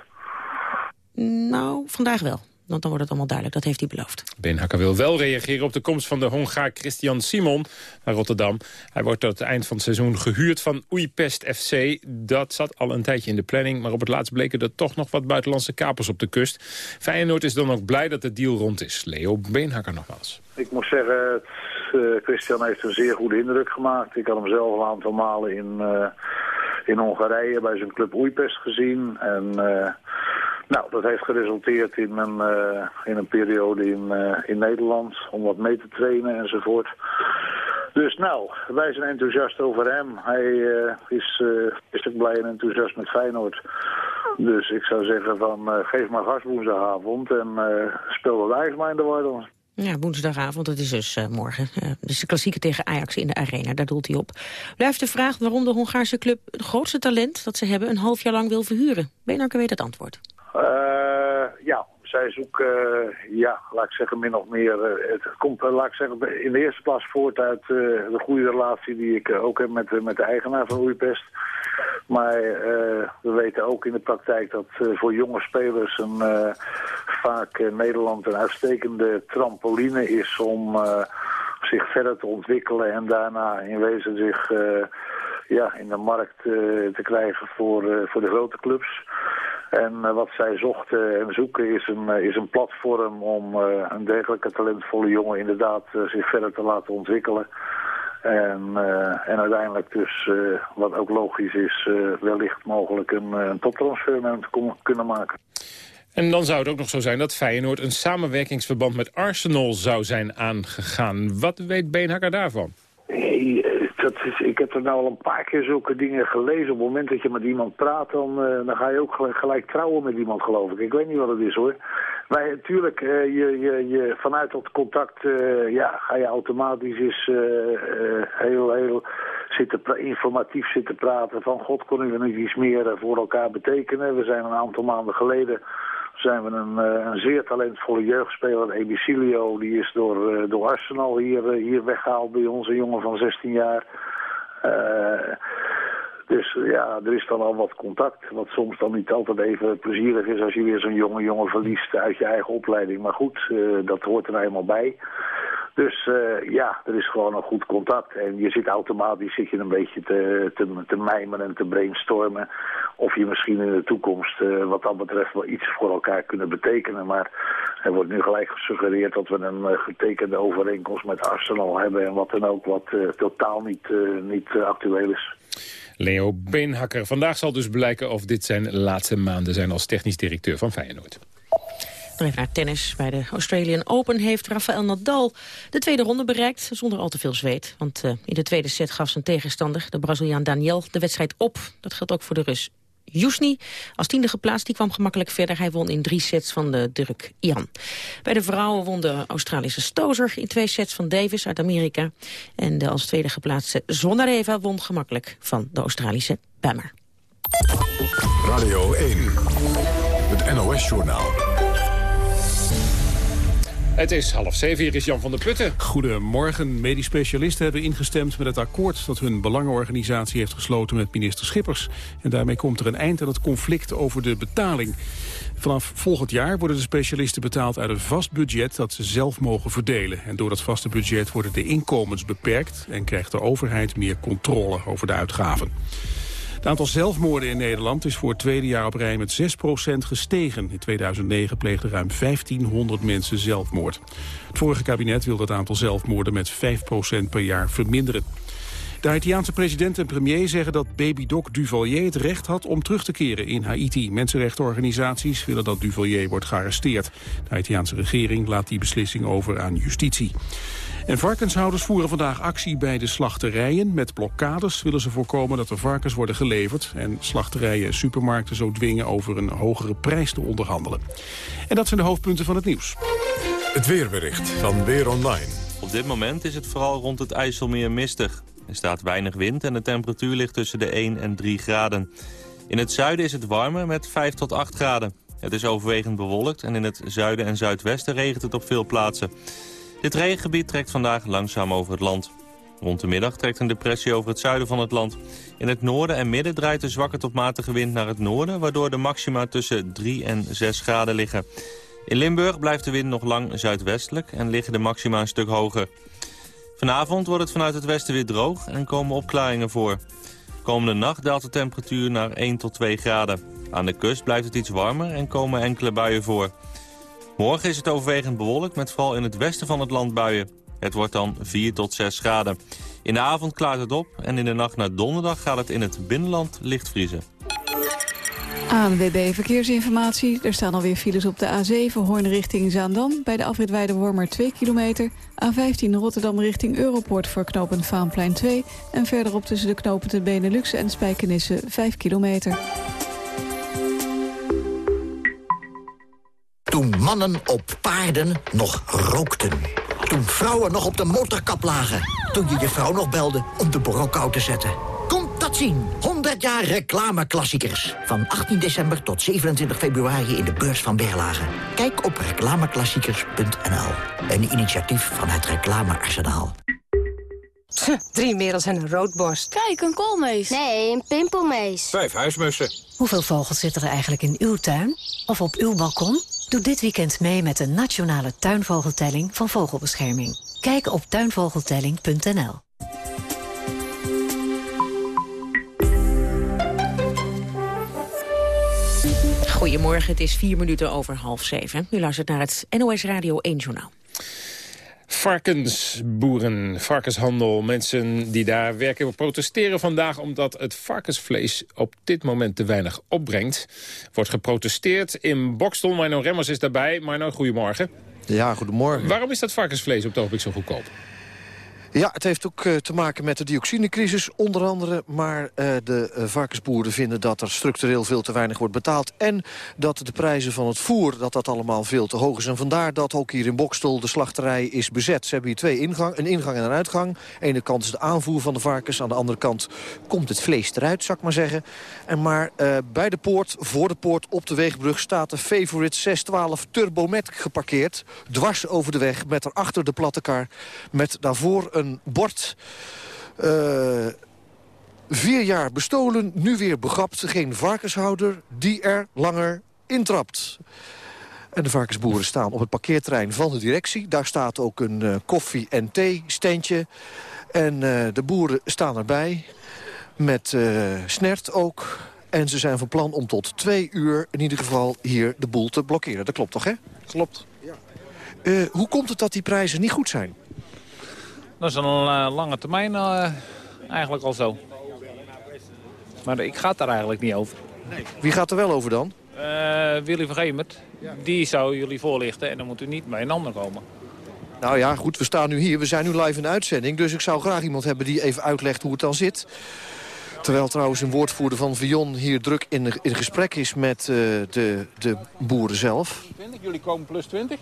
Nou, vandaag wel. Want dan wordt het allemaal duidelijk, dat heeft hij beloofd. Beenhakker wil wel reageren op de komst van de Hongaar Christian Simon naar Rotterdam. Hij wordt tot het eind van het seizoen gehuurd van Oeipest FC. Dat zat al een tijdje in de planning, maar op het laatst bleken er toch nog wat buitenlandse kapers op de kust. Feyenoord is dan ook blij dat de deal rond is. Leo Beenhakker nogmaals. Ik moet zeggen, uh, Christian heeft een zeer goede indruk gemaakt. Ik had hem zelf een aantal malen in, uh, in Hongarije bij zijn club Oeipest gezien. En... Uh, nou, dat heeft geresulteerd in een, uh, in een periode in, uh, in Nederland om wat mee te trainen enzovoort. Dus nou, wij zijn enthousiast over hem. Hij uh, is, is ook blij en enthousiast met Feyenoord. Dus ik zou zeggen van geef maar gas woensdagavond en speel wat maar in de Ja, woensdagavond, dat is dus uh, morgen. Uh, dus de klassieke tegen Ajax in de arena, daar doelt hij op. Blijft de vraag waarom de Hongaarse club het grootste talent dat ze hebben... een half jaar lang wil verhuren. Benarke weet het antwoord. Zij zoeken, uh, ja, laat ik zeggen, min of meer... Uh, het komt, laat ik zeggen, in de eerste plaats voort uit de goede relatie die ik ook heb met, met de eigenaar van Oeipest. Maar we weten ook in de praktijk dat voor jonge spelers een, vaak Nederland een uitstekende trampoline is om zich verder te ontwikkelen en daarna in wezen zich ja, in de markt te krijgen voor, voor de grote clubs. En uh, wat zij zochten en zoeken is een, uh, is een platform om uh, een dergelijke talentvolle jongen inderdaad zich verder te laten ontwikkelen. En, en uiteindelijk dus, wat ook logisch is, wellicht mogelijk een, een toptransfer met hem te kunnen maken. En dan zou het ook nog zo zijn dat Feyenoord een samenwerkingsverband met Arsenal zou zijn aangegaan. Wat weet Beenhakker daarvan? Hey, dat is, ik heb er nou al een paar keer zulke dingen gelezen. Op het moment dat je met iemand praat, dan, uh, dan ga je ook gelijk, trouwen met iemand, geloof ik. Ik weet niet wat het is, hoor. Maar natuurlijk, uh, je, je, je, vanuit dat contact ja, ga je automatisch eens heel, heel zitten informatief zitten praten. Van, god, kunnen we niet iets meer voor elkaar betekenen? We zijn een aantal maanden geleden zijn we een, eh, een zeer talentvolle jeugdspeler, Ebicilio. Die is door, eh, door Arsenal hier, eh, hier weggehaald bij ons, een jongen van 16 jaar. Dus ja, er is dan al wat contact. Wat soms dan niet altijd even plezierig is als je weer zo'n jonge jongen verliest uit je eigen opleiding. Maar goed, dat hoort er nou eenmaal bij. Dus ja, er is gewoon een goed contact. En je zit automatisch zit je een beetje te, te, te mijmen en te brainstormen. Of je misschien in de toekomst eh, wat dat betreft wel iets voor elkaar kunnen betekenen. Maar er wordt nu gelijk gesuggereerd dat we een eh, getekende overeenkomst met Arsenal hebben. En wat dan ook wat eh, totaal niet, eh, niet actueel is. Leo Beenhakker. Vandaag zal dus blijken of dit zijn laatste maanden zijn als technisch directeur van Feyenoord. Dan even naar tennis. Bij de Australian Open heeft Rafael Nadal de tweede ronde bereikt, zonder al te veel zweet. Want uh, in de tweede set gaf zijn tegenstander, de Braziliaan Daniel, de wedstrijd op. Dat geldt ook voor de Rus Jusni, als tiende geplaatst, die kwam gemakkelijk verder. Hij won in drie sets van de Dirk Jan. Bij de vrouwen won de Australische Stozer in twee sets van Davis uit Amerika. En de als tweede geplaatste Zondareva won gemakkelijk van de Australische Bammer. Radio 1, het NOS-journaal. Het is half zeven, hier is Jan van der Putten. Goedemorgen. Medisch specialisten hebben ingestemd met het akkoord... dat hun belangenorganisatie heeft gesloten met minister Schippers. En daarmee komt er een eind aan het conflict over de betaling. Vanaf volgend jaar worden de specialisten betaald uit een vast budget... dat ze zelf mogen verdelen. En door dat vaste budget worden de inkomens beperkt... en krijgt de overheid meer controle over de uitgaven. Het aantal zelfmoorden in Nederland is voor het tweede jaar op rij met 6% gestegen. In 2009 pleegden ruim 1500 mensen zelfmoord. Het vorige kabinet wil dat aantal zelfmoorden met 5% per jaar verminderen. De Haitiaanse president en premier zeggen dat baby Doc Duvalier het recht had om terug te keren in Haiti. Mensenrechtenorganisaties willen dat Duvalier wordt gearresteerd. De Haitiaanse regering laat die beslissing over aan justitie. En varkenshouders voeren vandaag actie bij de slachterijen. Met blokkades willen ze voorkomen dat er varkens worden geleverd... en slachterijen en supermarkten zo dwingen over een hogere prijs te onderhandelen. En dat zijn de hoofdpunten van het nieuws. Het weerbericht van Weer Online. Op dit moment is het vooral rond het IJsselmeer mistig. Er staat weinig wind en de temperatuur ligt tussen de 1 en 3 graden. In het zuiden is het warmer met 5 tot 8 graden. Het is overwegend bewolkt en in het zuiden en zuidwesten regent het op veel plaatsen. Dit regengebied trekt vandaag langzaam over het land. Rond de middag trekt een depressie over het zuiden van het land. In het noorden en midden draait de zwakke tot matige wind naar het noorden... waardoor de maxima tussen 3 en 6 graden liggen. In Limburg blijft de wind nog lang zuidwestelijk en liggen de maxima een stuk hoger. Vanavond wordt het vanuit het westen weer droog en komen opklaringen voor. Komende nacht daalt de temperatuur naar 1 tot 2 graden. Aan de kust blijft het iets warmer en komen enkele buien voor. Morgen is het overwegend bewolkt met vooral in het westen van het land buien. Het wordt dan 4 tot 6 graden. In de avond klaart het op en in de nacht naar donderdag gaat het in het binnenland licht vriezen. ANWB Verkeersinformatie. Er staan alweer files op de A7 Hoorn richting Zaandam. Bij de afrit Weidewormer 2 kilometer. A15 Rotterdam richting Europoort voor knooppunt Vaanplein 2. En verderop tussen de knopen de Benelux en Spijkenisse 5 kilometer. Toen mannen op paarden nog rookten. Toen vrouwen nog op de motorkap lagen. Toen je je vrouw nog belde om de borrelkou te zetten. Komt dat zien. 100 jaar reclameklassiekers. Van 18 december tot 27 februari in de beurs van Berlage. Kijk op reclameklassiekers.nl. Een initiatief van het Reclamearsenaal. Drie merels en een roodborst. Kijk, een koolmees. Nee, een pimpelmees. Vijf huismussen. Hoeveel vogels zitten er eigenlijk in uw tuin? Of op uw balkon? Doe dit weekend mee met de nationale tuinvogeltelling van Vogelbescherming. Kijk op tuinvogeltelling.nl. Goedemorgen, het is vier minuten over half zeven. U luistert naar het NOS Radio 1 Journaal. Varkensboeren, varkenshandel, mensen die daar werken protesteren vandaag omdat het varkensvlees op dit moment te weinig opbrengt. Wordt geprotesteerd in Bokstel. Marno Remmers is daarbij. Marno, goedemorgen. Ja, goedemorgen. Waarom is dat varkensvlees op het ogenblik zo goedkoop? Ja, het heeft ook uh, te maken met de dioxinecrisis onder andere. Maar uh, de uh, varkensboeren vinden dat er structureel veel te weinig wordt betaald. En dat de prijzen van het voer, dat dat allemaal veel te hoog is. En vandaar dat ook hier in Bokstel de slachterij is bezet. Ze hebben hier twee ingang, een ingang en een uitgang. Aan de ene kant is de aanvoer van de varkens. Aan de andere kant komt het vlees eruit, zou ik maar zeggen. En maar bij de poort, voor de poort, op de weegbrug... staat de Favorite 612 Turbomet geparkeerd. Dwars over de weg, met erachter de platte kar. Met daarvoor een bord... Uh, vier jaar bestolen, nu weer begrapt. Geen varkenshouder die er langer intrapt. En de varkensboeren staan op het parkeerterrein van de directie. Daar staat ook een uh, koffie- en thee-standje. En uh, de boeren staan erbij. Met snert ook. En ze zijn van plan om tot twee uur in ieder geval hier de boel te blokkeren. Dat klopt toch, hè? Klopt. Hoe komt het dat die prijzen niet goed zijn? Dat is een uh, lange termijn uh, eigenlijk al zo. Maar ik ga het daar eigenlijk niet over. Nee. Wie gaat er wel over dan? Uh, Willy van Gemert. Die zou jullie voorlichten en dan moet u niet bij een ander komen. Nou ja, goed, we staan nu hier. We zijn nu live in de uitzending. Dus ik zou graag iemand hebben die even uitlegt hoe het dan zit. Terwijl trouwens een woordvoerder van Vion hier druk in, in gesprek is met de, de boeren zelf. 20, jullie komen plus 20?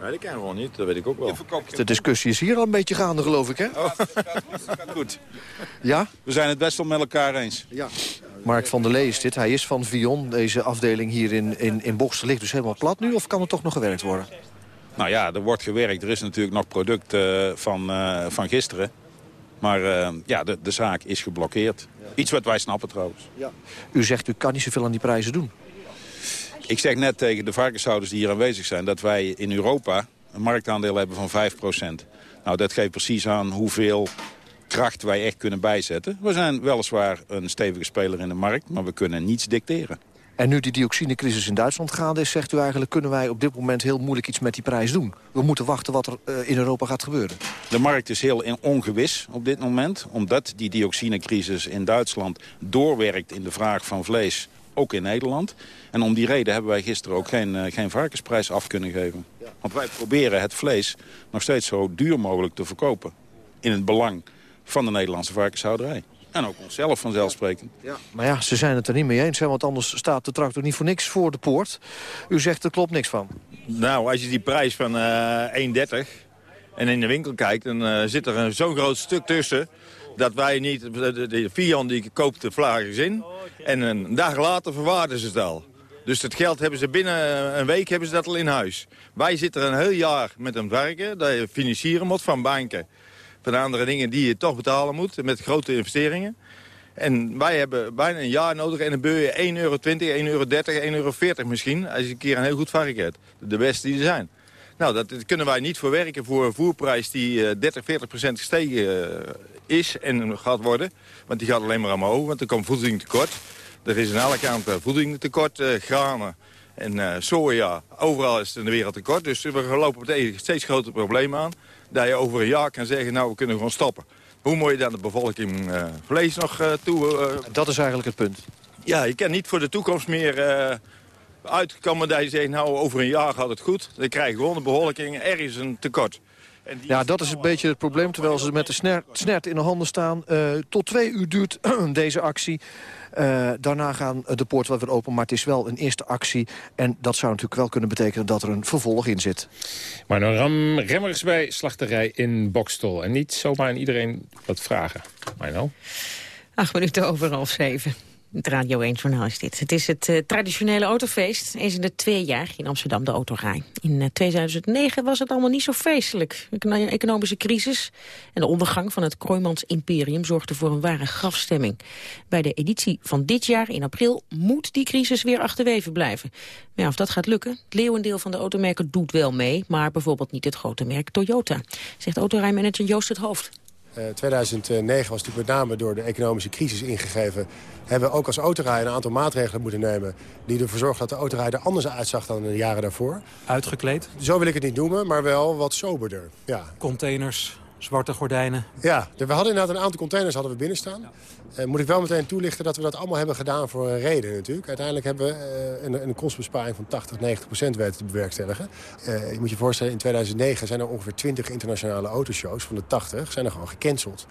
Nee, dat kan gewoon niet. Dat weet ik ook wel. De discussie is hier al een beetje gaande, geloof ik, hè? Oh. Goed. Ja? We zijn het best wel met elkaar eens. Ja. Mark van der Lee is dit. Hij is van Vion. Deze afdeling hier in, in, in Boksel ligt dus helemaal plat nu. Of kan er toch nog gewerkt worden? Nou ja, er wordt gewerkt. Er is natuurlijk nog product uh, van, uh, van gisteren. Maar uh, ja, de, de zaak is geblokkeerd. Iets wat wij snappen trouwens. Ja. U zegt u kan niet zoveel aan die prijzen doen. Ik zeg net tegen de varkenshouders die hier aanwezig zijn... dat wij in Europa een marktaandeel hebben van 5%. Nou, dat geeft precies aan hoeveel kracht wij echt kunnen bijzetten. We zijn weliswaar een stevige speler in de markt, maar we kunnen niets dicteren. En nu die dioxinecrisis in Duitsland gaande is, zegt u eigenlijk... kunnen wij op dit moment heel moeilijk iets met die prijs doen. We moeten wachten wat er uh, in Europa gaat gebeuren. De markt is heel ongewis op dit moment. Omdat die dioxinecrisis in Duitsland doorwerkt in de vraag van vlees ook in Nederland. En om die reden hebben wij gisteren ook geen, uh, geen varkensprijs af kunnen geven. Ja. Want wij proberen het vlees nog steeds zo duur mogelijk te verkopen. In het belang van de Nederlandse varkenshouderij. En ook onszelf vanzelfsprekend. Ja. Maar ja, ze zijn het er niet mee eens. Hè, want anders staat de tractor niet voor niks voor de poort. U zegt er klopt niks van. Nou, als je die prijs van uh, 1,30 en in de winkel kijkt... dan uh, zit er zo'n groot stuk tussen dat wij niet... De, de Fian die koopt de vlagers in. En een dag later verwaarden ze het al. Dus het geld hebben ze binnen een week hebben ze dat al in huis. Wij zitten er een heel jaar met een werken dat je financieren moet van banken. Van andere dingen die je toch betalen moet met grote investeringen. En wij hebben bijna een jaar nodig en dan beur je 1,20 euro, 1,30 euro, 1,40 euro misschien... als je een keer een heel goed varken hebt. De beste die er zijn. Nou, dat kunnen wij niet verwerken voor een voerprijs die 30, 40 procent gestegen is en gaat worden. Want die gaat alleen maar omhoog, want er komt voedingtekort. Er is aan alle kanten voedingtekort, uh, granen en uh, soja. Overal is het in de wereld tekort. Dus we lopen tegen steeds grotere problemen aan. Dat je over een jaar kan zeggen, nou, we kunnen gewoon stoppen. Hoe moet je dan de bevolking uh, vlees nog toe... dat is eigenlijk het punt. Ja, je kan niet voor de toekomst meer uitkomen dat je zegt, nou, over een jaar gaat het goed. Dan krijg je gewoon de bevolking ergens een tekort. Ja, dat is een beetje het probleem. Terwijl ze met de snert, snert in de handen staan. Uh, tot twee uur duurt *clears throat* deze actie. Uh, daarna gaan de poorten wel weer open, maar het is wel een eerste actie. En dat zou natuurlijk wel kunnen betekenen dat er een vervolg in zit. Maar nou ram, remmers bij slachterij in Bokstol. En niet zomaar aan iedereen wat vragen. Maar nou. Acht minuten over half zeven. Het Radio 1 Journaal is dit. Het is het uh, traditionele autofeest. Eens in de twee jaar in Amsterdam de autorij. In uh, 2009 was het allemaal niet zo feestelijk. De economische crisis en de ondergang van het Kroijmans Imperium... zorgden voor een ware grafstemming. Bij de editie van dit jaar in april moet die crisis weer achterweven blijven. Maar ja, of dat gaat lukken? Het leeuwendeel van de automerken doet wel mee... maar bijvoorbeeld niet het grote merk Toyota, zegt autorijmanager Joost het Hoofd. Uh, 2009 was natuurlijk met name door de economische crisis ingegeven. Hebben we ook als autorijder een aantal maatregelen moeten nemen... die ervoor zorgen dat de autorijder anders uitzag dan de jaren daarvoor. Uitgekleed? Zo wil ik het niet noemen, maar wel wat soberder. Ja. Containers? Zwarte gordijnen. Ja, we hadden inderdaad een aantal containers hadden we binnen staan. Uh, moet ik wel meteen toelichten dat we dat allemaal hebben gedaan voor een reden natuurlijk. Uiteindelijk hebben we uh, een, een kostbesparing van 80, 90 procent weten te bewerkstelligen. Uh, je moet je voorstellen, in 2009 zijn er ongeveer 20 internationale autoshows van de 80 zijn er gewoon gecanceld.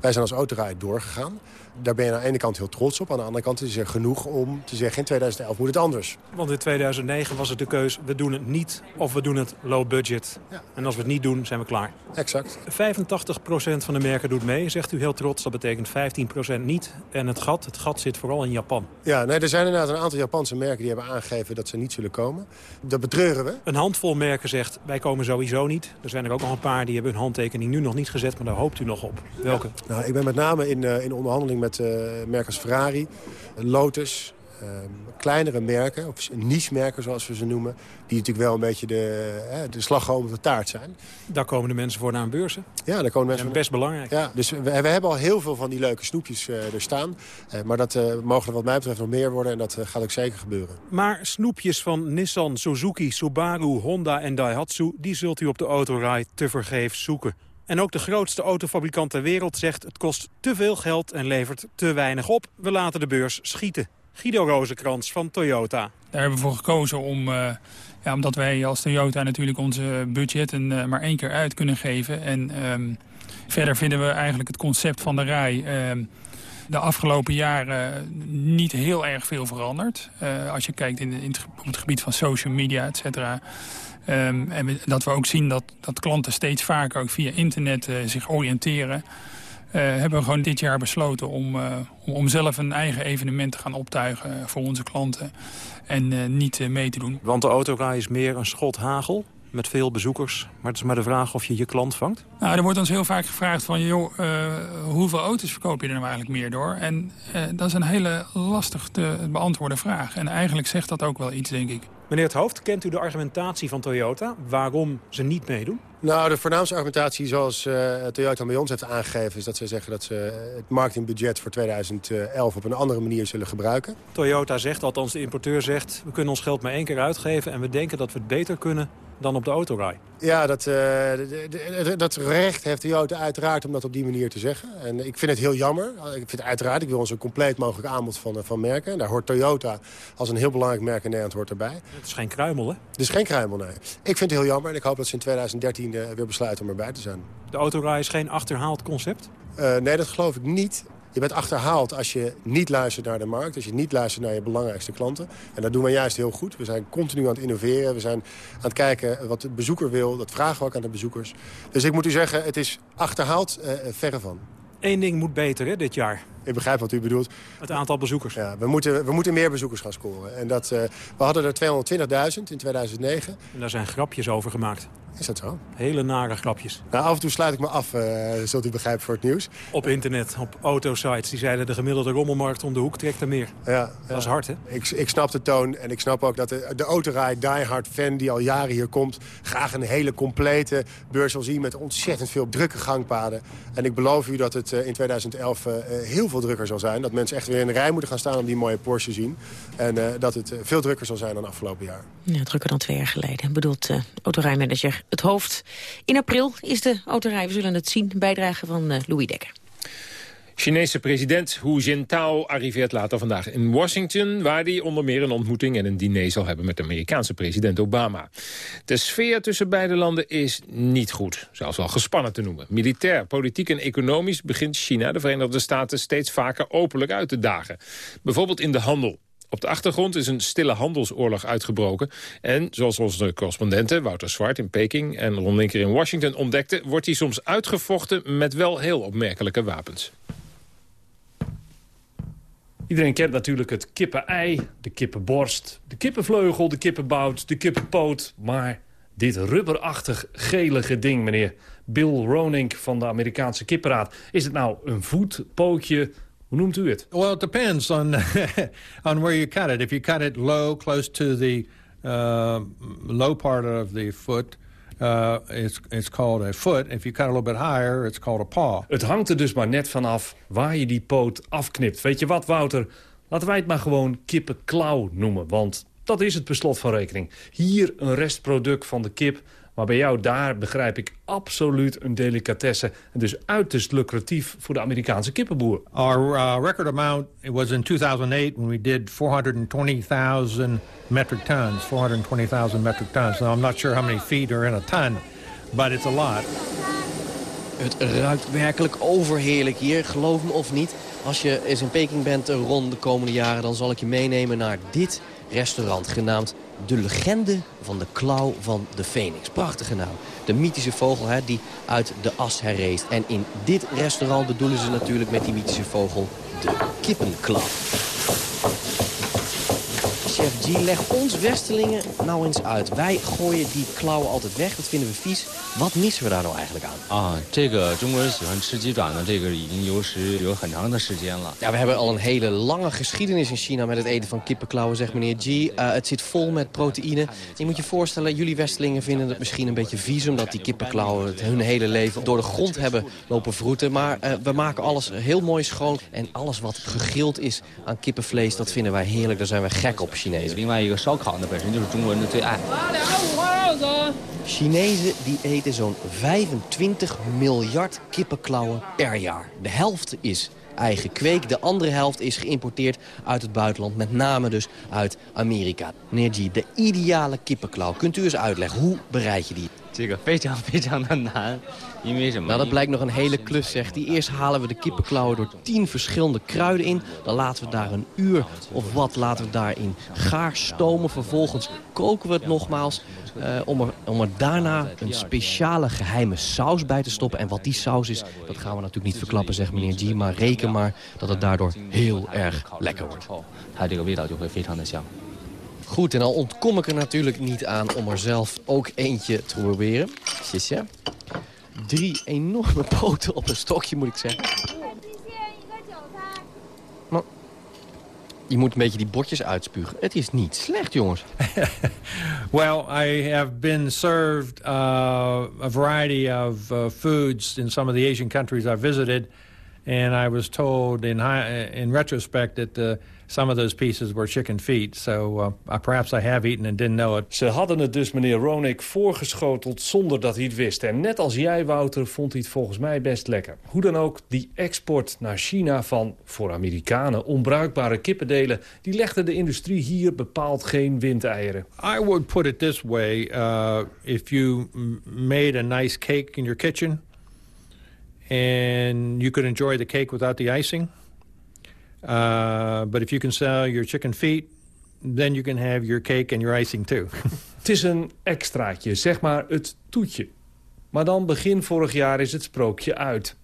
Wij zijn als autorij doorgegaan. Daar ben je aan de ene kant heel trots op. Aan de andere kant is er genoeg om te zeggen in 2011 moet het anders. Want in 2009 was het de keus, we doen het niet of we doen het low budget. Ja. En als we het niet doen, zijn we klaar. Exact. 85% van de merken doet mee, zegt u heel trots. Dat betekent 15% niet. En het gat, het gat zit vooral in Japan. Ja, nee, er zijn inderdaad een aantal Japanse merken die hebben aangegeven dat ze niet zullen komen. Dat betreuren we. Een handvol merken zegt, wij komen sowieso niet. Er zijn er ook nog een paar die hebben hun handtekening nu nog niet gezet, maar daar hoopt u nog op. Welke? Ja. Nou, ik ben met name in, uh, in onderhandeling met uh, merken als Ferrari, Lotus, uh, kleinere merken, of niche-merken zoals we ze noemen... die natuurlijk wel een beetje de, uh, de slagroom op de taart zijn. Daar komen de mensen voor naar een beurzen? Ja, daar komen mensen ja, best belangrijk. Ja, dus we, we, hebben al heel veel van die leuke snoepjes uh, er staan. maar dat mogen er wat mij betreft nog meer worden en dat gaat ook zeker gebeuren. Maar snoepjes van Nissan, Suzuki, Subaru, Honda en Daihatsu... die zult u op de autorij tevergeefs zoeken. En ook de grootste autofabrikant ter wereld zegt... het kost te veel geld en levert te weinig op. We laten de beurs schieten. Guido Rozenkrans van Toyota. Daar hebben we voor gekozen om... Uh, ja, omdat wij als Toyota natuurlijk onze budgetten uh, maar één keer uit kunnen geven. En um, verder vinden we eigenlijk het concept van de rij... Um, de afgelopen jaren niet heel erg veel veranderd. Uh, als je kijkt in, in het, op het gebied van social media, et cetera... Um, en dat we ook zien dat, dat klanten steeds vaker ook via internet uh, zich oriënteren. Uh, hebben we gewoon dit jaar besloten om, uh, om zelf een eigen evenement te gaan optuigen voor onze klanten. En niet mee te doen. Want de autorij is meer een schot hagel met veel bezoekers. Maar het is maar de vraag of je je klant vangt. Nou, er wordt ons heel vaak gevraagd van... joh, hoeveel auto's verkoop je er nou eigenlijk meer door? En dat is een hele lastig te beantwoorden vraag. En eigenlijk zegt dat ook wel iets, denk ik. Meneer het Hoofd, kent u de argumentatie van Toyota? Waarom ze niet meedoen? Nou, de voornaamste argumentatie zoals uh, Toyota bij ons heeft aangegeven... is dat ze zeggen dat ze het marketingbudget voor 2011 op een andere manier zullen gebruiken. Toyota zegt, althans de importeur zegt... we kunnen ons geld maar één keer uitgeven... en we denken dat we het beter kunnen dan op de autorij. Ja, dat, uh, dat recht heeft Toyota uiteraard om dat op die manier te zeggen. En ik vind het heel jammer. Ik vind het uiteraard, ik wil ons een compleet mogelijk aanbod van, van merken. En daar hoort Toyota als een heel belangrijk merk in Nederland hoort erbij. Het is geen kruimel, hè? Het is geen kruimel, nee. Ik vind het heel jammer en ik hoop dat ze in 2013 uh, weer besluiten om erbij te zijn. De autorij is geen achterhaald concept? Uh, nee, dat geloof ik niet. Je bent achterhaald als je niet luistert naar de markt. Als je niet luistert naar je belangrijkste klanten. En dat doen we juist heel goed. We zijn continu aan het innoveren. We zijn aan het kijken wat de bezoeker wil. Dat vragen we ook aan de bezoekers. Dus ik moet u zeggen, het is achterhaald uh, verre van. Eén ding moet beter hè, dit jaar. Ik begrijp wat u bedoelt. Het aantal bezoekers. Ja, we moeten, we moeten meer bezoekers gaan scoren. En dat, uh, we hadden er 220.000 in 2009. En daar zijn grapjes over gemaakt. Is dat zo? Hele nare grapjes. Nou, af en toe sluit ik me af, uh, zult u begrijpen, voor het nieuws. Op internet, op autosites. Die zeiden de gemiddelde rommelmarkt om de hoek trekt er meer. Ja, dat is hard, hè? Ik, ik snap de toon en ik snap ook dat de, de autorij diehard fan die al jaren hier komt... graag een hele complete beurs wil zien met ontzettend veel drukke gangpaden. En ik beloof u dat het uh, in 2011 uh, heel veel drukker zal zijn. Dat mensen echt weer in de rij moeten gaan staan om die mooie Porsche te zien. En uh, dat het veel drukker zal zijn dan afgelopen jaar. Ja, drukker dan twee jaar geleden, bedoelt uh, autorijmanager het hoofd. In april is de autorij, we zullen het zien, bijdrage van Louis Dekker. Chinese president Hu Jintao arriveert later vandaag in Washington... waar hij onder meer een ontmoeting en een diner zal hebben... met Amerikaanse president Obama. De sfeer tussen beide landen is niet goed, zelfs wel gespannen te noemen. Militair, politiek en economisch begint China de Verenigde Staten... steeds vaker openlijk uit te dagen. Bijvoorbeeld in de handel. Op de achtergrond is een stille handelsoorlog uitgebroken. En zoals onze correspondenten Wouter Zwart in Peking en Ron Linker in Washington ontdekten... wordt die soms uitgevochten met wel heel opmerkelijke wapens. Iedereen kent natuurlijk het kippen-ei, de kippenborst, de kippenvleugel, de kippenbout, de kippenpoot. Maar dit rubberachtig gelige ding, meneer Bill Ronink van de Amerikaanse Kippenraad. Is het nou een voet, pootje, hoe noemt u het? Well, it depends on, *laughs* on where you cut it. If you cut it low, close to the uh, low part of the foot... Uh, it's, it's called a foot. If you cut a little bit higher, it's called a paw. Het hangt er dus maar net vanaf waar je die poot afknipt. Weet je wat, Wouter? Laten wij het maar gewoon kippenklauw noemen. Want dat is het beslot van rekening. Hier een restproduct van de kip Maar bij jou daar begrijp ik absoluut een delicatesse. En dus uiterst lucratief voor de Amerikaanse kippenboer. Our uh, record amount it was in 2008 when we did 420,000 metric tons. 420,000 metric tons. Now I'm not sure how many feet are in a ton, but it's a lot. Het ruikt werkelijk overheerlijk hier, geloof me of niet. Als je eens in Peking bent rond de komende jaren... dan zal ik je meenemen naar dit restaurant genaamd De Legende van de Klauw van de Phoenix. Prachtige naam. De mythische vogel hè, die uit de as herreest. En in dit restaurant bedoelen ze natuurlijk met die mythische vogel de kippenklauw Chef G, leg ons Westelingen nou eens uit. Wij gooien die klauwen altijd weg, dat vinden we vies. Wat missen we daar nou eigenlijk aan? 啊，这个中国人喜欢吃鸡爪呢，这个已经有史有很长的时间了。 Ja, we hebben al een hele lange geschiedenis in China met het eten van kippenklauwen, zegt meneer G. Uh, het zit vol met proteïne. Je moet je voorstellen, jullie Westelingen vinden het misschien een beetje vies... omdat die kippenklauwen het hun hele leven door de grond hebben lopen vroeten. Maar uh, we maken alles heel mooi schoon. En alles wat gegrild is aan kippenvlees, dat vinden wij heerlijk. Daar zijn we gek op, Chinezen. 另外一个烧烤呢，本身就是中国人的最爱。 Chinezen die eten zo'n 25 miljard kippenklauwen per jaar. De helft is eigen kweek, de andere helft is geïmporteerd uit het buitenland. Met name dus uit Amerika. Meneer G, de ideale kippenklauw. Kunt u eens uitleggen, hoe bereid je die? 这个非常非常的难，因为什么？ Nou, dat blijkt nog een hele klus, zegt hij. Eerst halen we de kippenklauwen door tien verschillende kruiden in. Dan laten we daar een uur of wat laten we daarin gaar stomen. Vervolgens koken we het nogmaals uh, om, er, om er daarna een speciale geheime saus bij te stoppen. En wat die saus is, dat gaan we natuurlijk niet verklappen, zegt meneer G. Maar reken maar dat het daardoor heel erg lekker wordt. 它这个味道就会非常的香。 Goed, en dan ontkom ik er natuurlijk niet aan om er zelf ook eentje te proberen. Sisje. Drie enorme *laughs* poten op een stokje, moet ik zeggen. Maar je moet een beetje die bordjes uitspugen. Het is niet slecht, jongens. *laughs* well, I have been served uh, a variety of uh, foods in some of the Asian countries I visited. And I was told in, high, in retrospect that uh, some of those pieces were chicken feet. So uh, perhaps I have eaten and didn't know it. Ze hadden het dus meneer Ronik voorgeschoteld zonder dat hij het wist. En net als jij, Wouter, vond hij het volgens mij best lekker. Hoe dan ook, die export naar China van voor Amerikanen onbruikbare kippendelen... die legde de industrie hier bepaald geen windeieren. I would put it this way. Uh, if you made a nice cake in your kitchen... and you could enjoy the cake without the icing... Uh, but if you can sell your chicken feet, then you can have your cake and your icing too. *laughs* het is een extraatje, zeg maar het toetje. Maar dan begin vorig jaar is het sprookje uit.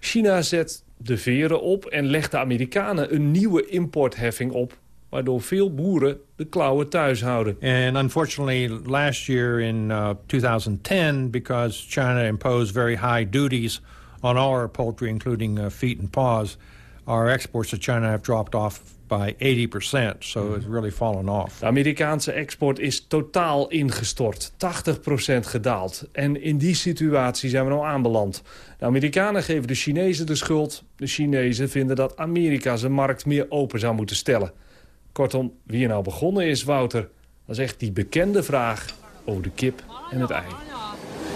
China zet de veren op en legt de Amerikanen een nieuwe importheffing op... waardoor veel boeren de klauwen thuis houden. And unfortunately, last year in uh, 2010, because China imposed very high duties on all our poultry, including uh, feet and paws... our exports to China have dropped off by 80%, so it's really fallen off. De Amerikaanse export is totaal ingestort, 80% gedaald. En in die situatie zijn we nou aanbeland. De Amerikanen geven de Chinezen de schuld. De Chinezen vinden dat Amerika zijn markt meer open zou moeten stellen. Kortom, wie er nou begonnen is, Wouter, dat is echt die bekende vraag over de kip en het ei.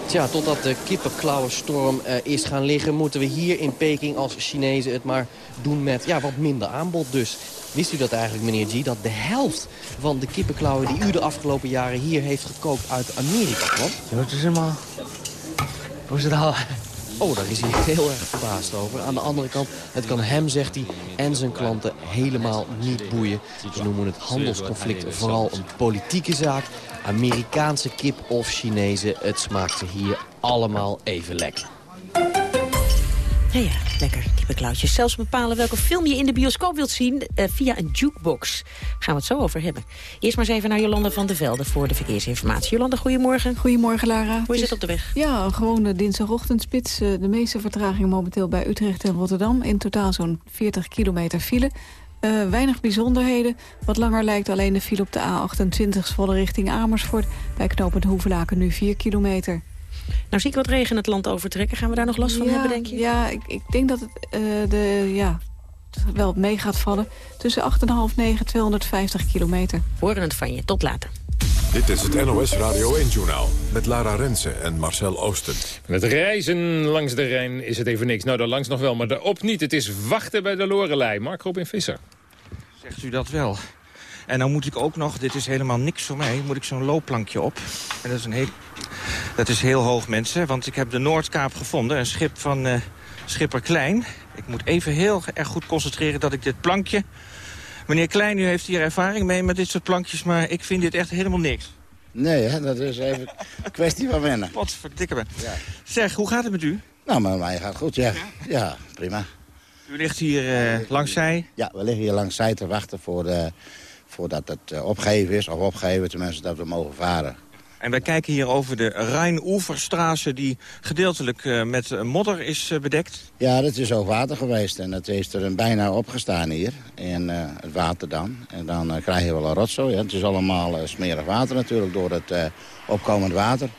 Tja, totdat de kippenklauwenstorm uh, is gaan liggen... moeten we hier in Peking als Chinezen het maar doen met ja, wat minder aanbod dus. Wist u dat eigenlijk, meneer G, dat de helft van de kippenklauwen... die u de afgelopen jaren hier heeft gekookt uit Amerika kwam? Dat is helemaal... Hoe is het al? Oh, daar is hij heel erg verbaasd over. Aan de andere kant, het kan hem, zegt hij, en zijn klanten helemaal niet boeien. Ze noemen het handelsconflict vooral een politieke zaak. Amerikaanse kip of Chinese, het smaakt ze hier allemaal even lekker. Ja, ja, lekker, kippenklauwtjes. Zelfs bepalen welke film je in de bioscoop wilt zien uh, via een jukebox. Gaan we het zo over hebben. Eerst maar eens even naar Jolanda van der Velde voor de verkeersinformatie. Jolanda, goedemorgen. Goedemorgen, Lara. Hoe is het op de weg? Ja, een gewone dinsdagochtendspits. De meeste vertraging momenteel bij Utrecht en Rotterdam. In totaal zo'n 40 kilometer file. Uh, weinig bijzonderheden. Wat langer lijkt alleen de file op de A28 volle richting Amersfoort. Bij knooppunt Hoevelaken nu 4 kilometer. Nou zie ik wat regen het land overtrekken. Gaan we daar nog last van ja, hebben, denk je? Ja, ik, ik denk dat het, uh, de, ja, wel mee gaat vallen. Tussen 8,5 en 9, 250 kilometer. Horen het van je. Tot later. Dit is het NOS Radio 1-journaal met Lara Rensen en Marcel Oosten. Met reizen langs de Rijn is het even niks. Nou, daar langs nog wel, maar daarop niet. Het is wachten bij de Lorelei. Mark Robin Visser. Zegt u dat wel? En dan moet ik ook nog, dit is helemaal niks voor mij, moet ik zo'n loopplankje op. En dat is, een heel, dat is heel hoog, mensen, want ik heb de Noordkaap gevonden. Een schip van uh, Schipper Klein. Ik moet even heel erg goed concentreren dat ik dit plankje... Meneer Klein, u heeft hier ervaring mee met dit soort plankjes, maar ik vind dit echt helemaal niks. Nee, hè, dat is even een kwestie van wennen. Wat verdikke me. Ja. Zeg, hoe gaat het met u? Nou, met mij gaat het goed, ja. Ja, prima. U ligt hier uh, langs zij? Ja, we liggen hier langs zij te wachten voor de, voordat het uh, opgegeven is. Of opgegeven, tenminste, dat we mogen varen. En wij kijken hier over de Rijn-Oeverstraße... die gedeeltelijk uh, met modder is uh, bedekt. Ja, dat is ook water geweest. En het is er bijna opgestaan hier. En uh, het water dan. En dan krijg je wel een rotzooi. Het is allemaal smerig water natuurlijk door het opkomend water.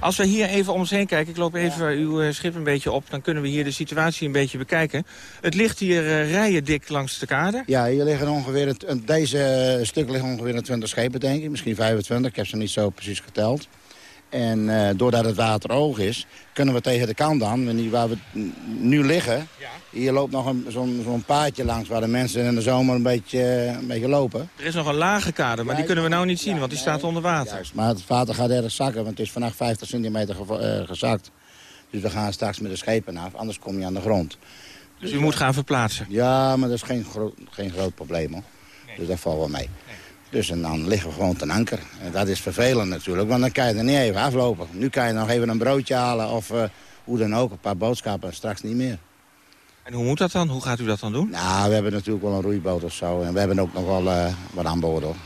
Als we hier even om ons heen kijken, ik loop even uw schip een beetje op... dan kunnen we hier de situatie een beetje bekijken. Het ligt hier uh, rijen dik langs de kade. Ja, hier liggen ongeveer het, deze stuk liggen ongeveer 20 schepen, denk ik. Misschien 25, ik heb ze niet zo precies geteld. En uh, doordat het water hoog is, kunnen we tegen de kant dan, waar we nu liggen... Ja. Hier loopt nog zo'n zo paadje langs waar de mensen in de zomer een beetje, een beetje lopen. Er is nog een lage kade, maar ja, die kunnen we nou niet zien, ja, want die nee, staat onder water. Juist, maar het water gaat erg zakken, want het is vannacht 50 centimeter ge uh, gezakt. Dus we gaan straks met de schepen af, anders kom je aan de grond. Dus, dus u moet gaan verplaatsen? Ja, maar dat is geen, gro geen groot probleem hoor. Nee. Dus dat valt wel mee. Dus en dan liggen we gewoon ten anker. En dat is vervelend natuurlijk, want dan kan je er niet even aflopen. Nu kan je nog even een broodje halen of uh, hoe dan ook, een paar boodschappen, straks niet meer. En hoe moet dat dan? Hoe gaat u dat dan doen? Nou, we hebben natuurlijk wel een roeiboot of zo. En we hebben ook nog wel uh, wat aan boord hoor.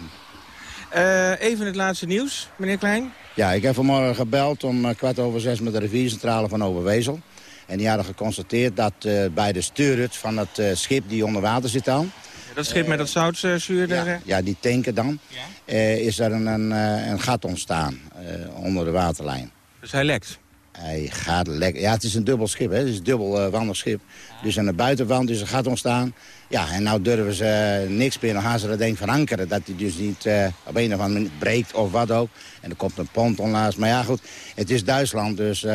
Uh, even het laatste nieuws, meneer Klein. Ja, ik heb vanmorgen gebeld om kwart over zes met de riviercentrale van Overwezel. En die hadden geconstateerd dat bij de stuurhut van het schip die onder water zit aan... Dat schip met dat zoutzuur? Ja, ja, die tanken dan. Ja? Uh, is er een, een, een gat ontstaan uh, onder de waterlijn. Dus hij lekt? Hij gaat lekker. Ja, het is een dubbel schip. Hè. Het is een dubbel uh, schip. Dus aan de buitenwand is een gat ontstaan. Ja, en nou durven ze niks meer. Dan gaan ze er denk van ankeren. Dat hij dus niet op een of andere manier breekt of wat ook. En er komt een ponton naast. Maar ja, goed. Het is Duitsland, dus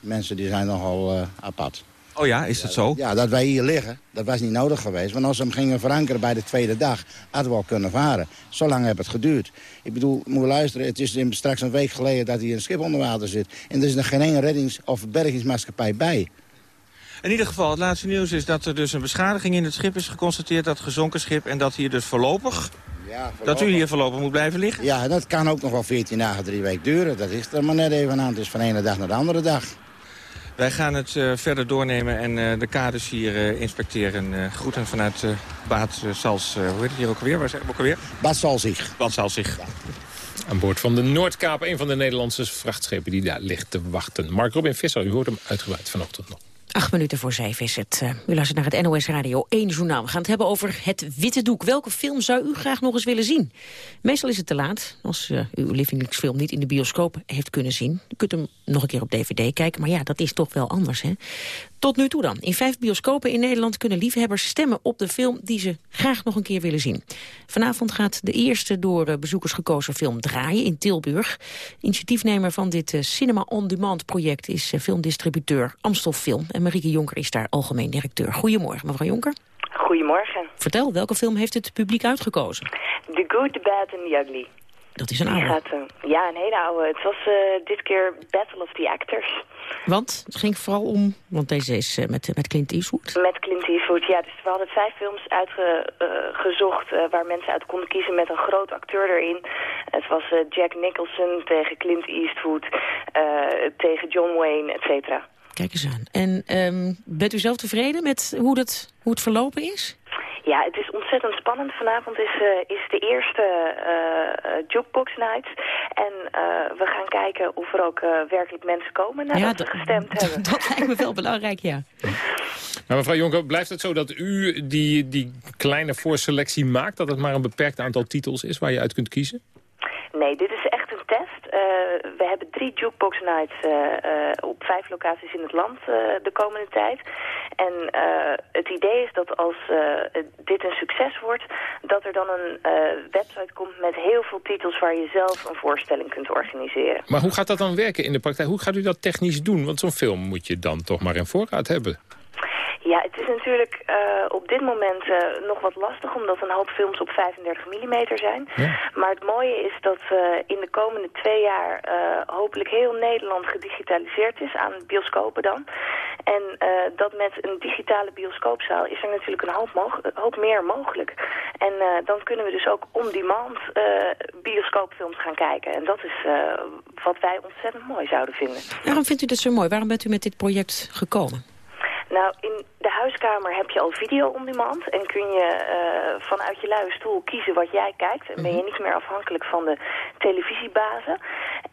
mensen die zijn nogal apart. Oh ja, is dat zo? Ja, dat wij hier liggen, dat was niet nodig geweest. Want als ze hem gingen verankeren bij de tweede dag, hadden we al kunnen varen. Zo lang heeft het geduurd. Ik bedoel, moet luisteren, het is straks een week geleden dat hier een schip onder water zit. En er is nog geen één reddings- of bergingsmaatschappij bij. In ieder geval, het laatste nieuws is dat er dus een beschadiging in het schip is geconstateerd. Dat gezonken schip en dat hier dus voorlopig... Ja, voorlopig. Dat u hier voorlopig moet blijven liggen? Ja, dat kan ook nog wel 14 dagen, drie weken duren. Dat is er maar net even aan. Het is van de ene dag naar de andere dag. Wij gaan het uh, verder doornemen en uh, de kaders hier uh, inspecteren. groeten vanuit Baat Sals. hoe heet het hier ook alweer? Waar zijn we ook alweer? Bad Salzig. Bad Salzig. Ja. Aan boord van de Noordkaap, een van de Nederlandse vrachtschepen die daar ligt te wachten. Mark Robin Visser, u hoort hem uitgebreid vanochtend nog. Acht minuten voor zeven is het. Uh, u luistert naar het NOS Radio 1 journaal. We gaan het hebben over het witte doek. Welke film zou u graag nog eens willen zien? Meestal is het te laat als uh, uw lievelingsfilm niet in de bioscoop heeft kunnen zien. U kunt hem nog een keer op DVD kijken, maar ja, dat is toch wel anders. Hè? Tot nu toe dan. In vijf bioscopen in Nederland kunnen liefhebbers stemmen op de film die ze graag nog een keer willen zien. Vanavond gaat de eerste door uh, bezoekers gekozen film draaien in Tilburg. Initiatiefnemer van dit Cinema On Demand project is filmdistributeur Amstel Film. En Marieke Jonker is daar algemeen directeur. Goedemorgen, mevrouw Jonker. Goedemorgen. Vertel, welke film heeft het publiek uitgekozen? The Good, The Bad and The Ugly. Dat is een oude. Gaat, uh, ja, een hele oude. Het was uh, dit keer Battle of the Actors. Want het ging vooral om, want deze is uh, met, met Clint Eastwood. Met Clint Eastwood, ja. Dus we hadden vijf films uitgezocht waar mensen uit konden kiezen met een groot acteur erin. Het was Jack Nicholson tegen Clint Eastwood, tegen John Wayne, et cetera. Kijk eens aan. En um, bent u zelf tevreden met hoe, dat, hoe het verlopen is? Ja, het is ontzettend spannend. Vanavond is, uh, is de eerste uh, Jukebox Night. En uh, we gaan kijken of er ook werkelijk mensen komen nadat ja, ze gestemd hebben. Dat lijkt me wel belangrijk, ja. Maar mevrouw Jonker, blijft het zo dat u die, die kleine voorselectie maakt? Dat het maar een beperkt aantal titels is waar je uit kunt kiezen? Nee, dit is echt een test. Uh, we hebben drie jukebox nights uh, op vijf locaties in het land de komende tijd. En het idee is dat als dit een succes wordt... dat er dan een website komt met heel veel titels... waar je zelf een voorstelling kunt organiseren. Maar hoe gaat dat dan werken in de praktijk? Hoe gaat u dat technisch doen? Want zo'n film moet je dan toch maar in voorraad hebben. Ja, het is natuurlijk uh, op dit moment uh, nog wat lastig... omdat een hoop films op 35 mm zijn. Ja. Maar het mooie is dat uh, in de komende twee jaar... hopelijk heel Nederland gedigitaliseerd is aan bioscopen dan. En dat met een digitale bioscoopzaal is er natuurlijk een hoop, hoop meer mogelijk. En dan kunnen we dus ook on-demand bioscoopfilms gaan kijken. En dat is wat wij ontzettend mooi zouden vinden. Waarom vindt u dit zo mooi? Waarom bent u met dit project gekomen? Nou, in de huiskamer heb je al video on demand en kun je uh, vanuit je luie stoel kiezen wat jij kijkt. En ben je mhm. niet meer afhankelijk van de televisiebazen.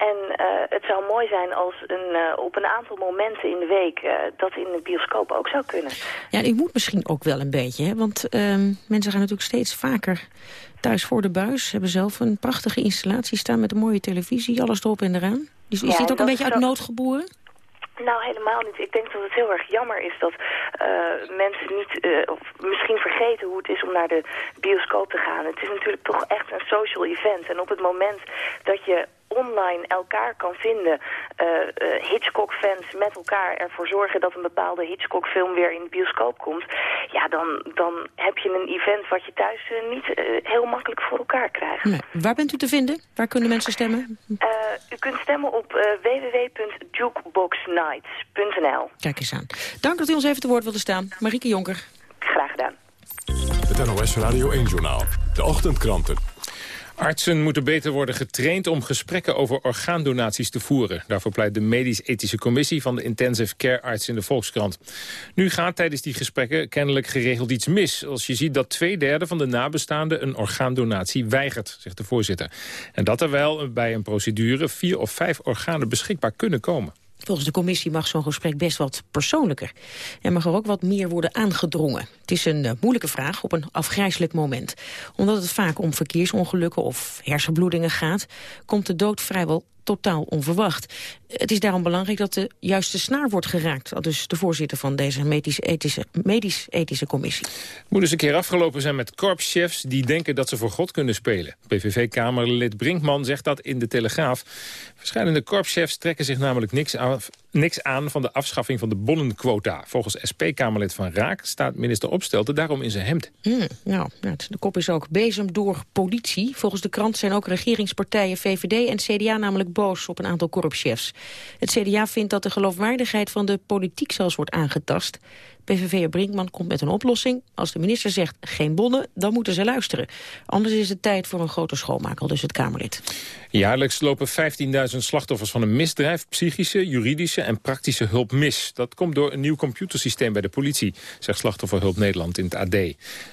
En uh, het zou mooi zijn als een, uh, op een aantal momenten in de week dat in de bioscoop ook zou kunnen. Ja, u moet misschien ook wel een beetje, hè? want ehm, mensen gaan natuurlijk steeds vaker thuis voor de buis. Hebben zelf een prachtige installatie staan met een mooie televisie, alles erop en eraan. Dus is ja, dit ook een beetje uit nood geboren? Nou, helemaal niet. Ik denk dat het heel erg jammer is dat uh, mensen niet, uh, of misschien vergeten hoe het is om naar de bioscoop te gaan. Het is natuurlijk toch echt een social event. En op het moment dat je online elkaar kan vinden. Uh, uh, Hitchcock-fans met elkaar ervoor zorgen dat een bepaalde Hitchcock-film weer in de bioscoop komt. Ja, dan, dan heb je een event wat je thuis uh, niet heel makkelijk voor elkaar krijgt. Nee. Waar bent u te vinden? Waar kunnen mensen stemmen? u kunt stemmen op www.jukeboxnights.nl. Kijk eens aan. Dank dat u ons even te woord wilde staan. Marieke Jonker. Graag gedaan. Het NOS Radio 1-journaal. De ochtendkranten. Artsen moeten beter worden getraind om gesprekken over orgaandonaties te voeren. Daarvoor pleit de medisch-ethische commissie van de intensive care arts in de Volkskrant. Nu gaat tijdens die gesprekken kennelijk geregeld iets mis. Als je ziet dat twee derde van de nabestaanden een orgaandonatie weigert, zegt de voorzitter. En dat terwijl bij een procedure vier of vijf organen beschikbaar kunnen komen. Volgens de commissie mag zo'n gesprek best wat persoonlijker. Er mag er ook wat meer worden aangedrongen. Het is een uh, moeilijke vraag op een afgrijzelijk moment. Omdat het vaak om verkeersongelukken of hersenbloedingen gaat... komt de dood vrijwel totaal onverwacht. Het is daarom belangrijk dat de juiste snaar wordt geraakt. Dus de voorzitter van deze medisch-ethische medisch -ethische commissie. Moet eens een keer afgelopen zijn met korpschefs... die denken dat ze voor God kunnen spelen. PVV-kamerlid Brinkman zegt dat in de Telegraaf. Verschillende korpschefs trekken zich namelijk niks aan, niks aan... van de afschaffing van de bonnenquota. Volgens SP-kamerlid Van Raak staat minister Opstelten daarom in zijn hemd. Hmm, nou, de kop is ook bezem door politie. Volgens de krant zijn ook regeringspartijen VVD en CDA namelijk boos op een aantal korpschefs. Het CDA vindt dat de geloofwaardigheid van de politiek zelfs wordt aangetast. PVV'er Brinkman komt met een oplossing. Als de minister zegt geen bonnen, dan moeten ze luisteren. Anders is het tijd voor een grote schoonmaak, al dus het Kamerlid. Jaarlijks lopen 15.000 slachtoffers van een misdrijf... psychische, juridische en praktische hulp mis. Dat komt door een nieuw computersysteem bij de politie... zegt Slachtofferhulp Nederland in het AD.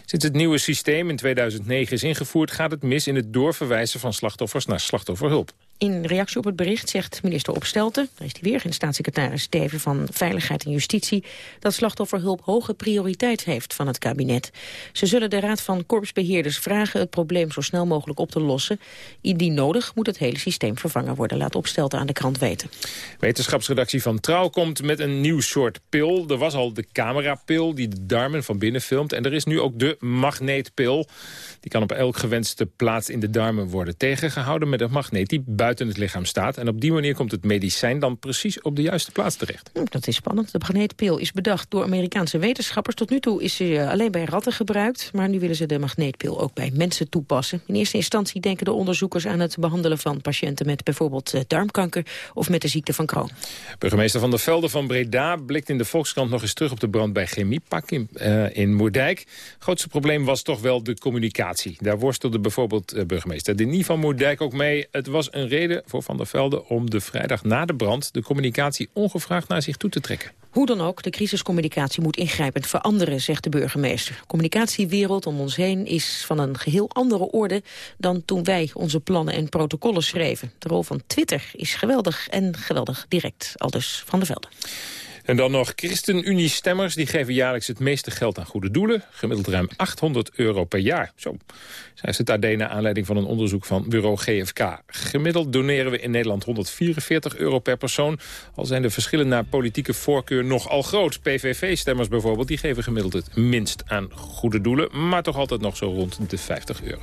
Sinds het nieuwe systeem in 2009 is ingevoerd... gaat het mis in het doorverwijzen van slachtoffers naar slachtofferhulp. In reactie op het bericht zegt minister Opstelten... daar is hij weer geen staatssecretaris Steven van Veiligheid en Justitie... dat slachtofferhulp hoge prioriteit heeft van het kabinet. Ze zullen de Raad van Korpsbeheerders vragen... het probleem zo snel mogelijk op te lossen. Indien nodig moet het hele systeem vervangen worden. Laat Opstelten aan de krant weten. Wetenschapsredactie van Trouw komt met een nieuw soort pil. Er was al de camerapil die de darmen van binnen filmt. En er is nu ook de magneetpil. Die kan op elk gewenste plaats in de darmen worden tegengehouden... met een magneet die buiten het lichaam staat. En op die manier komt het medicijn dan precies op de juiste plaats terecht. Hm, dat is spannend. De magneetpil is bedacht door Amerikaanse wetenschappers. Tot nu toe is ze eh, alleen bij ratten gebruikt. Maar nu willen ze de magneetpil ook bij mensen toepassen. In eerste instantie denken de onderzoekers aan het behandelen van patiënten... met bijvoorbeeld eh, darmkanker of met de ziekte van Crohn. Burgemeester Van der Velde van Breda blikt in de Volkskrant nog eens terug... op de brand bij Chemiepak in, uh, in Moerdijk. Het grootste probleem was toch wel de communicatie. Daar worstelde bijvoorbeeld burgemeester Denis van Moerdijk ook mee. Het was een reden voor Van der Velde om de vrijdag na de brand... de communicatie ongevraagd naar zich toe te trekken. Hoe dan ook, de crisiscommunicatie moet ingrijpend veranderen, zegt de burgemeester. De communicatiewereld om ons heen is van een geheel andere orde... dan toen wij onze plannen en protocollen schreven. De rol van Twitter is geweldig en geweldig direct, aldus Van der Velde. En dan nog ChristenUnie-stemmers. Die geven jaarlijks het meeste geld aan goede doelen. Gemiddeld ruim 800 euro per jaar. Zo zei het AD naar aanleiding van een onderzoek van bureau GFK. Gemiddeld doneren we in Nederland 144 euro per persoon. Al zijn de verschillen naar politieke voorkeur nogal groot. PVV-stemmers bijvoorbeeld, die geven gemiddeld het minst aan goede doelen. Maar toch altijd nog zo rond de 50 euro.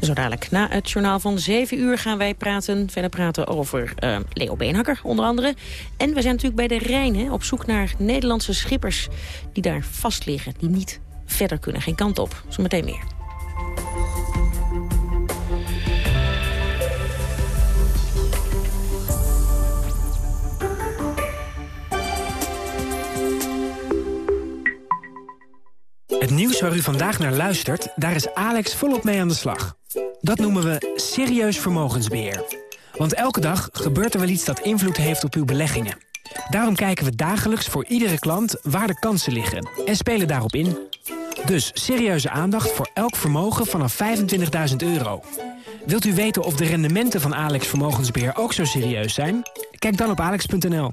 Zo dadelijk na het journaal van 7 uur gaan wij praten, verder praten over uh, Leo Beenhakker onder andere. En we zijn natuurlijk bij de Rijn hè, op zoek naar Nederlandse schippers die daar vast liggen. Die niet verder kunnen, geen kant op. Zometeen meer. Het nieuws waar u vandaag naar luistert, daar is Alex volop mee aan de slag. Dat noemen we serieus vermogensbeheer. Want elke dag gebeurt er wel iets dat invloed heeft op uw beleggingen. Daarom kijken we dagelijks voor iedere klant waar de kansen liggen en spelen daarop in. Dus serieuze aandacht voor elk vermogen vanaf 25.000 euro. Wilt u weten of de rendementen van Alex Vermogensbeheer ook zo serieus zijn? Kijk dan op alex.nl.